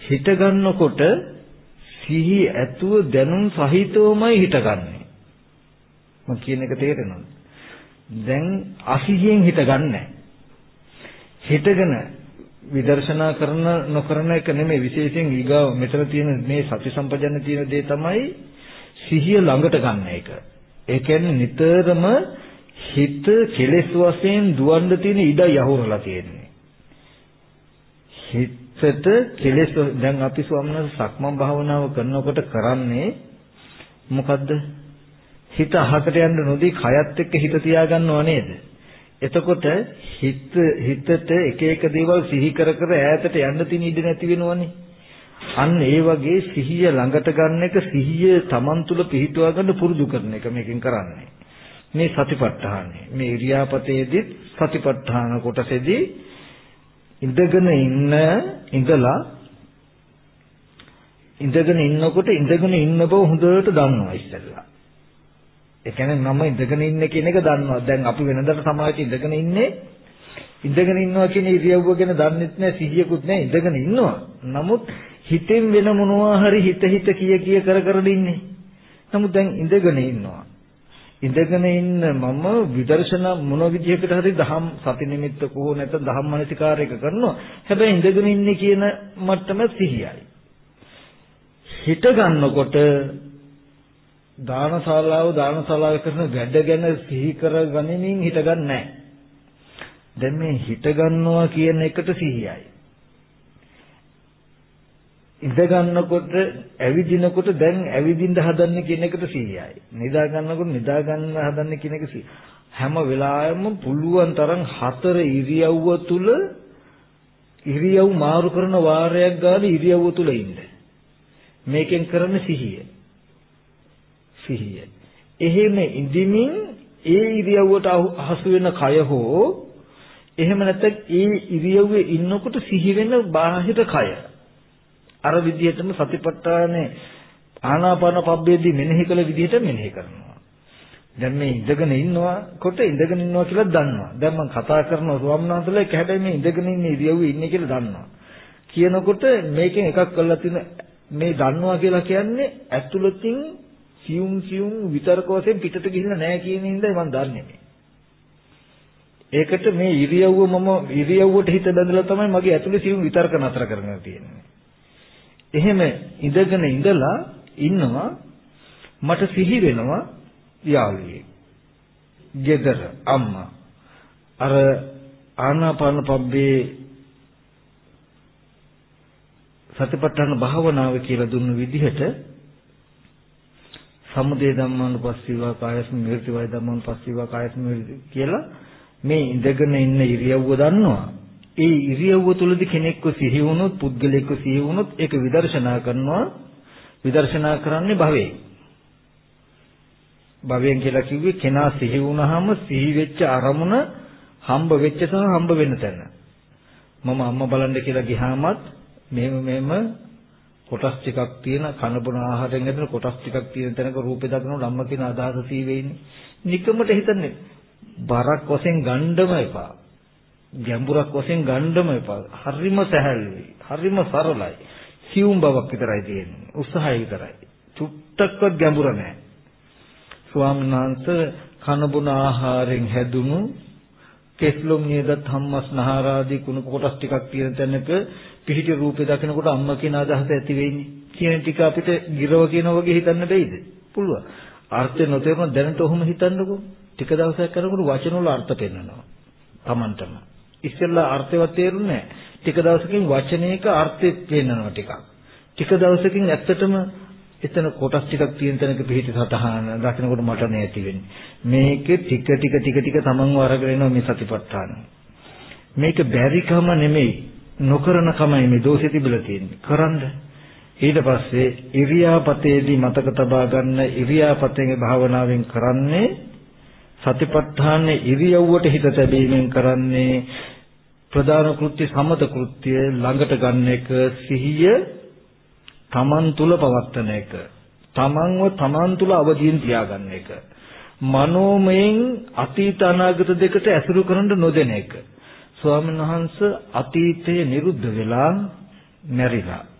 හිත ගන්නකොට සිහි ඇතුව දැනුම් සහිතවමයි හිතගන්නේ. මම කියන එක තේරෙනවද? දැන් අසිහියෙන් හිතගන්නේ. හිතගෙන විදර්ශනා කරන නොකරන එක නෙමෙයි විශේෂයෙන් ඊගාව මෙතන තියෙන මේ සති සම්පජන්න තියෙන දේ තමයි සිහිය ළඟට ගන්න එක. ඒ කියන්නේ නිතරම හිත කෙලෙස් වශයෙන් දුවන්න තියෙන ඉඩයි අහුරලා තියෙන්නේ. හිතට කෙලෙස් දැන් අපි ස්වාමීන් සක්මන් භාවනාව කරනකොට කරන්නේ මොකද්ද? හිත අහකට යන්න නොදී කයත් එක්ක හිත තියාගන්නව නේද? එතකොට හිත හිතට එක එක දේවල් සිහි කර කර ඈතට යන්න තියෙන ඉඩ නැති වෙනවනේ. අන්න ඒ වගේ සිහිය ළඟට ගන්න එක සිහිය Taman තුල පිහිටුවා ගන්න පුරුදු කරන එක මේකෙන් කරන්නේ. මේ සතිපට්ඨානය. මේ ඉරියාපතේදී සතිපට්ඨාන කොටසේදී ඉඳගෙන ඉන්න ඉඳලා ඉඳගෙන ඉන්නකොට ඉඳගෙන ඉන්න බව හොඳට දන්නවා ඉස්සෙල්ලා. ඒ කියන්නේ මම ඉඳගෙන ඉන්නේ කියන එක දන්නවා. දැන් අපි වෙනදට සමාජයේ ඉඳගෙන ඉන්නේ ඉඳගෙන ඉන්නවා කියන ඉරියව්ව ගැන දන්නෙත් නැහැ සිහියකුත් නැහැ ඉඳගෙන ඉන්නවා. නමුත් හිතෙන් වෙන මොනවා හරි හිත හිත කිය කිය කර කර ඉන්නේ. නමුත් දැන් ඉඳගෙන ඉන්නවා. ඉඳගෙන ඉන්න මම විදර්ශනා මොන විදිහකට හරි දහම් සති නිමිත්ත කෝ නැත්නම් දහම් මනසිකාරයක කරනවා. හැබැයි ඉඳගෙන ඉන්නේ කියන මට්ටම සිහියයි. හිත ගන්නකොට දානශාලාව දානශාලාව කරන වැඩ ගැන සිහි කරගනිමින් හිත ගන්නෑ. දැන් මේ හිත ගන්නවා කියන එකට සිහියයි. ඉඳ ගන්නකොට ඇවිදිනකොට දැන් ඇවිදින්න හදන්නේ කියන එකට 100යි. නිදා ගන්නකොට නිදා ගන්න හදන්නේ කියන එක 100. හැම වෙලාවෙම පුළුවන් තරම් හතර ඉරියව්ව තුල ඉරියව් මාරු කරන වාරයක් ගාලා ඉරියව්ව තුල ඉන්න. මේකෙන් කරන සිහිය. සිහිය. එහෙම ඉඳිමින් ඒ ඉරියව්වට හසු වෙන කය හෝ එහෙම නැත්නම් ඒ ඉරියව්වේ ඉන්නකොට සිහි වෙන බාහිර කය අර විදිහටම සතිපට්ඨානේ ආනාපාන පබ්බේදී මෙනෙහි කළ විදිහට මෙනෙහි කරනවා. දැන් මේ ඉඳගෙන ඉන්නවා කොට ඉඳගෙන ඉන්නවා කියලා දන්නවා. දැන් මම කතා කරන ස්වාමීනාන්තලා එක හැබැයි මේ ඉඳගෙන ඉන්න ඉරියව්වේ ඉන්නේ කියලා දන්නවා. කියනකොට මේකෙන් එකක් කරලා තියෙන මේ දන්නවා කියලා කියන්නේ ඇතුළතින් සියුම් සියුම් විතරක වශයෙන් පිටට ගිහිල්ලා නැහැ කියන හින්දා මම දන්නේ මේ. ඒකට මේ ඉරියව්ව මම ඉරියව්වට හිත බඳලා තමයි මගේ ඇතුලේ සියුම් විතරක නතර කරගෙන තියෙන්නේ. එහෙම ඉඳගෙන ඉඳලා ඉන්නවා මට සිහි වෙනවා යාළුවෙක්. ගෙදර අම්මා අර ආනාපාන පබ්බේ සතිපට්ඨාන භාවනාව කියලා දුන්න විදිහට සමුදේ ධම්මානුපස්සීවා කායස්ම විරති වය ධම්මානුපස්සීවා කායස්ම විරති කියලා මේ ඉඳගෙන ඉන්න ඉරියව්ව දන්නවා. ඒ ඉරියව්ව තුලදී කෙනෙක්ව සිහි වුණොත් පුද්ගලයෙක්ව සිහි වුණොත් ඒක විදර්ශනා කරනවා. විදර්ශනා කරන්නේ භවයේ. භවයෙන් කියලා කිව්වේ කෙනා සිහි වුණාම සිහි වෙච්ච අරමුණ හම්බ වෙච්ච සහ හම්බ වෙන තැන. මම අම්මා බලන්න කියලා ගියාමත් මෙහෙම මෙහෙම කොටස් ටිකක් තියෙන කන බොන ආහාරයෙන් ඇතුළේ කොටස් ටිකක් තියෙන තැනක රූපේ දකිනකොට අම්මා කියන අදහස සීවෙන්නේ. නිකමට හිතන්නේ බරක් වශයෙන් ගණ්ඩම එපා. ගැඹුරක් වශයෙන් ගණ්ඩම එපා. හරිම සැහැල්ලුයි. හරිම සරලයි. සියුම් බවක් විතරයි තියෙන්නේ. උත්සාහය විතරයි. චුට්ටක්වත් ගැඹුර නැහැ. ස්වාමීන් වහන්සේ කන බොන ආහාරයෙන් හැදුණු කෙස්ලොම් නියදත් හම්මස් නහරාදී කුණු කොටස් ටිකක් තියෙන තැනක පිහිටි රූපේ දකිනකොට අම්මා කියන අදහස ඇති වෙන්නේ. කියන ටික අපිට ගිරව කියන වගේ හිතන්න බැයිද? පුළුවන්. අර්ථය නොතේරුණ දැනට ඔහොම හිතන්නකෝ. ටික දවසක් කරනකොට වචන වල අර්ථ පෙන්නනවා. Tamanටම. ඉස්සෙල්ලා අර්ථයවත් තේරුන්නේ නැහැ. ටික දවසකින් වචනයක අර්ථය පෙන්නනවා ටිකක්. ටික දවසකින් ඇත්තටම එතන කොටස් ටිකක් තියෙන තැනක පිහිටි සතහන දකිනකොට මට නැති වෙන්නේ. මේකේ ටික ටික ටික ටික තමන්ව අරගෙන එනවා මේ සතිපට්ඨාන. මේක බැරිකම නෙමෙයි නොකරන කමයි මේ දෝෂෙ තිබිලා තියෙන්නේ. කරන්න. ඊට පස්සේ ඉරියාපතේදී මතක තබා ගන්න ඉරියාපතේ භාවනාවෙන් කරන්නේ සතිපට්ඨාන ඉරියව්වට හිත තැබීමෙන් කරන්නේ ප්‍රධාන කෘත්‍ය සමත කෘත්‍ය ළඟට ගන්න එක සිහිය තමන් තුල පවත්වන එක. තමන්ව තමන් තුල අවදීන් තියාගන්න එක. මනෝමයෙන් අතීත අනාගත දෙකට ඇසුරු කරන්න නොදෙන එක. ස්වාමීන් වහන්සේ අතීතයේ නිරුද්ධ වෙලා මැරිලා.